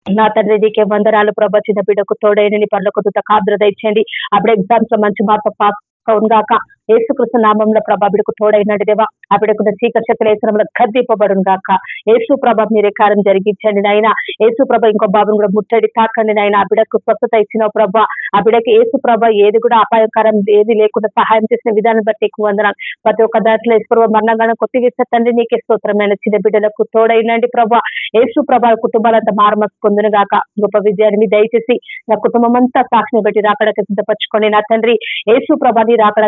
నా తండ్రి నీకే వందరాలు ప్రభ. చిన్న బిడ్డకు తోడైన నీ పనులకు దుత కాద్ర ఇచ్చండి అప్పుడు ఎగ్జామ్స్లో మంచి మార్పు పాస్ అవునుగాక ఏసుకృష్ణ నామంలో ప్రభా బిడకు తోడైనాడు దేవా. ఆ బిడకున్న చీకశక్తుల ఏసునంలో గద్దీపబడును గాక. ఏసు ప్రభ మీరే కార్యం జరిగించండి నాయన. ఏసు ప్రభ ఇంకో బాబును కూడా ముట్టడి తాకండి నాయన. ఆ బిడకు స్వస్థత ఇచ్చిన ప్రభ. ఆ బిడకి ఏసు ప్రభ ఏది కూడా అపాయకరం ఏది లేకుండా సహాయం చేసిన విధానం బట్టి ఎక్కువ వందనాలు. ప్రతి ఒక్క దాంట్లో ఏసు ప్రభ మరణంగా కొత్తిగిస్తే తండ్రి నీకే స్తోత్రమైన చిన్న బిడ్డలకు తోడైనండి ప్రభా. ఏసు ప్రభా కుటుంబాలంతా మారమస్ గాక. గొప్ప విజయాన్ని మీ దయచేసి నా కుటుంబం అంతా సాక్షిని బట్టి రాకడకి సిద్ధపరచుకోండి నా తండ్రి. ఏసు ప్రభాని నీ రాకడ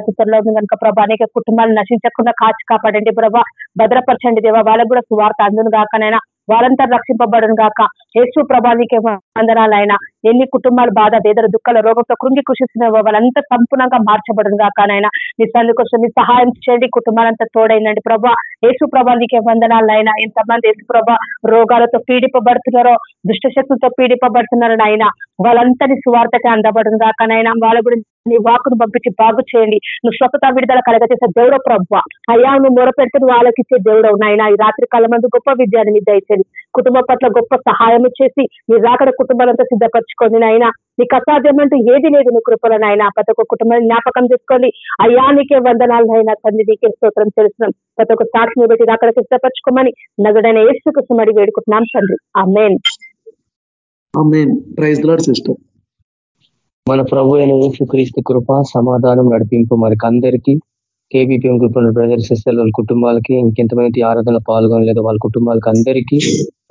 ఉంది కనుక ప్రభా అనేక కుటుంబాలు నశించకుండా కాచి కాపాడండి ప్రభా. భద్రపరచండి దేవా. వాళ్ళకు కూడా సువార్త అందును కాకనైనా వాళ్ళంతా రక్షింపబడును గాక. యేసు ప్రభానికి వందనాలైనా ఎన్ని కుటుంబాలు బాధ వేదన దుఃఖాల రోగంతో కృంగి కృషిస్తున్న వాళ్ళంతా సంపూర్ణంగా మార్చబడును గాకనైనా మీ సందు కోసం మీ సహాయం చేయండి. కుటుంబాలంతా తోడైందండి ప్రభా. యేసు ప్రభానికి వందనాలైనా ఎంతమంది యేసు ప్రభా రోగాలతో పీడిపబడుతున్నారో దుష్ట శక్తులతో పీడిపబడుతున్నారని అయినా వాళ్ళంతని సువార్తకి అందబడును గాకనైనా వాళ్ళ గురించి నీ వాకును పంపించి బాగు చేయండి. నువ్వు స్వతత విడుదల కలగజేసే దేవుడు ప్రభు అయ్యా నువ్వు మొరపెడుతున్న వాళ్ళకి ఇచ్చే దేవుడు నాయన ఈ రాత్రి కాలం మందు గొప్ప విద్యాన్ని మీ దయచేది కుటుంబం పట్ల గొప్ప సహాయం చేసి నీ రాకడ కుటుంబాలంతా సిద్ధపరచుకొని నాయన. నీకు అసాధ్యమంటూ ఏది లేదు నీ కృపలో నాయన. ప్రతి ఒక్క కుటుంబాన్ని జ్ఞాపకం చేసుకోండి. అయ్యా నీకే వందనాలు అయినా తండ్రి నీకే స్తోత్రం తెలుస్తున్నాం ప్రతి ఒక్క సాక్షిని బట్టి రాకడ సిద్ధపరచుకోమని నగడైన ఏసుకు సుమడి వేడుకుంటున్నాం తండ్రి. ఆ మెయిన్ ప్రైజ్ సిస్టర్. మన ప్రభు అయిన క్రీస్తు కృప సమాధానం నడిపింపు మనకి అందరికీ కేబీపీఎం గ్రూప్ బ్రదర్ సిస్టర్ వాళ్ళ కుటుంబాలకి ఇంకెంతమంది ఆరాధనలో పాల్గొనలేదు వాళ్ళ కుటుంబాలకి అందరికీ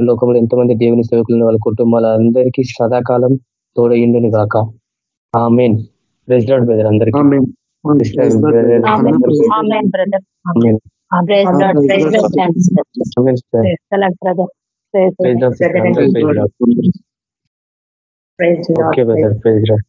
లోకంలో ఎంతమంది దేవుని సేవకులు వాళ్ళ కుటుంబాల అందరికీ సదాకాలం తోడయిండుని గాక. ఆ మెయిన్ ప్రెసిడెంట్ బ్రదర్. అందరికీ ఓకే బ్రదర్ ప్రెసిడెంట్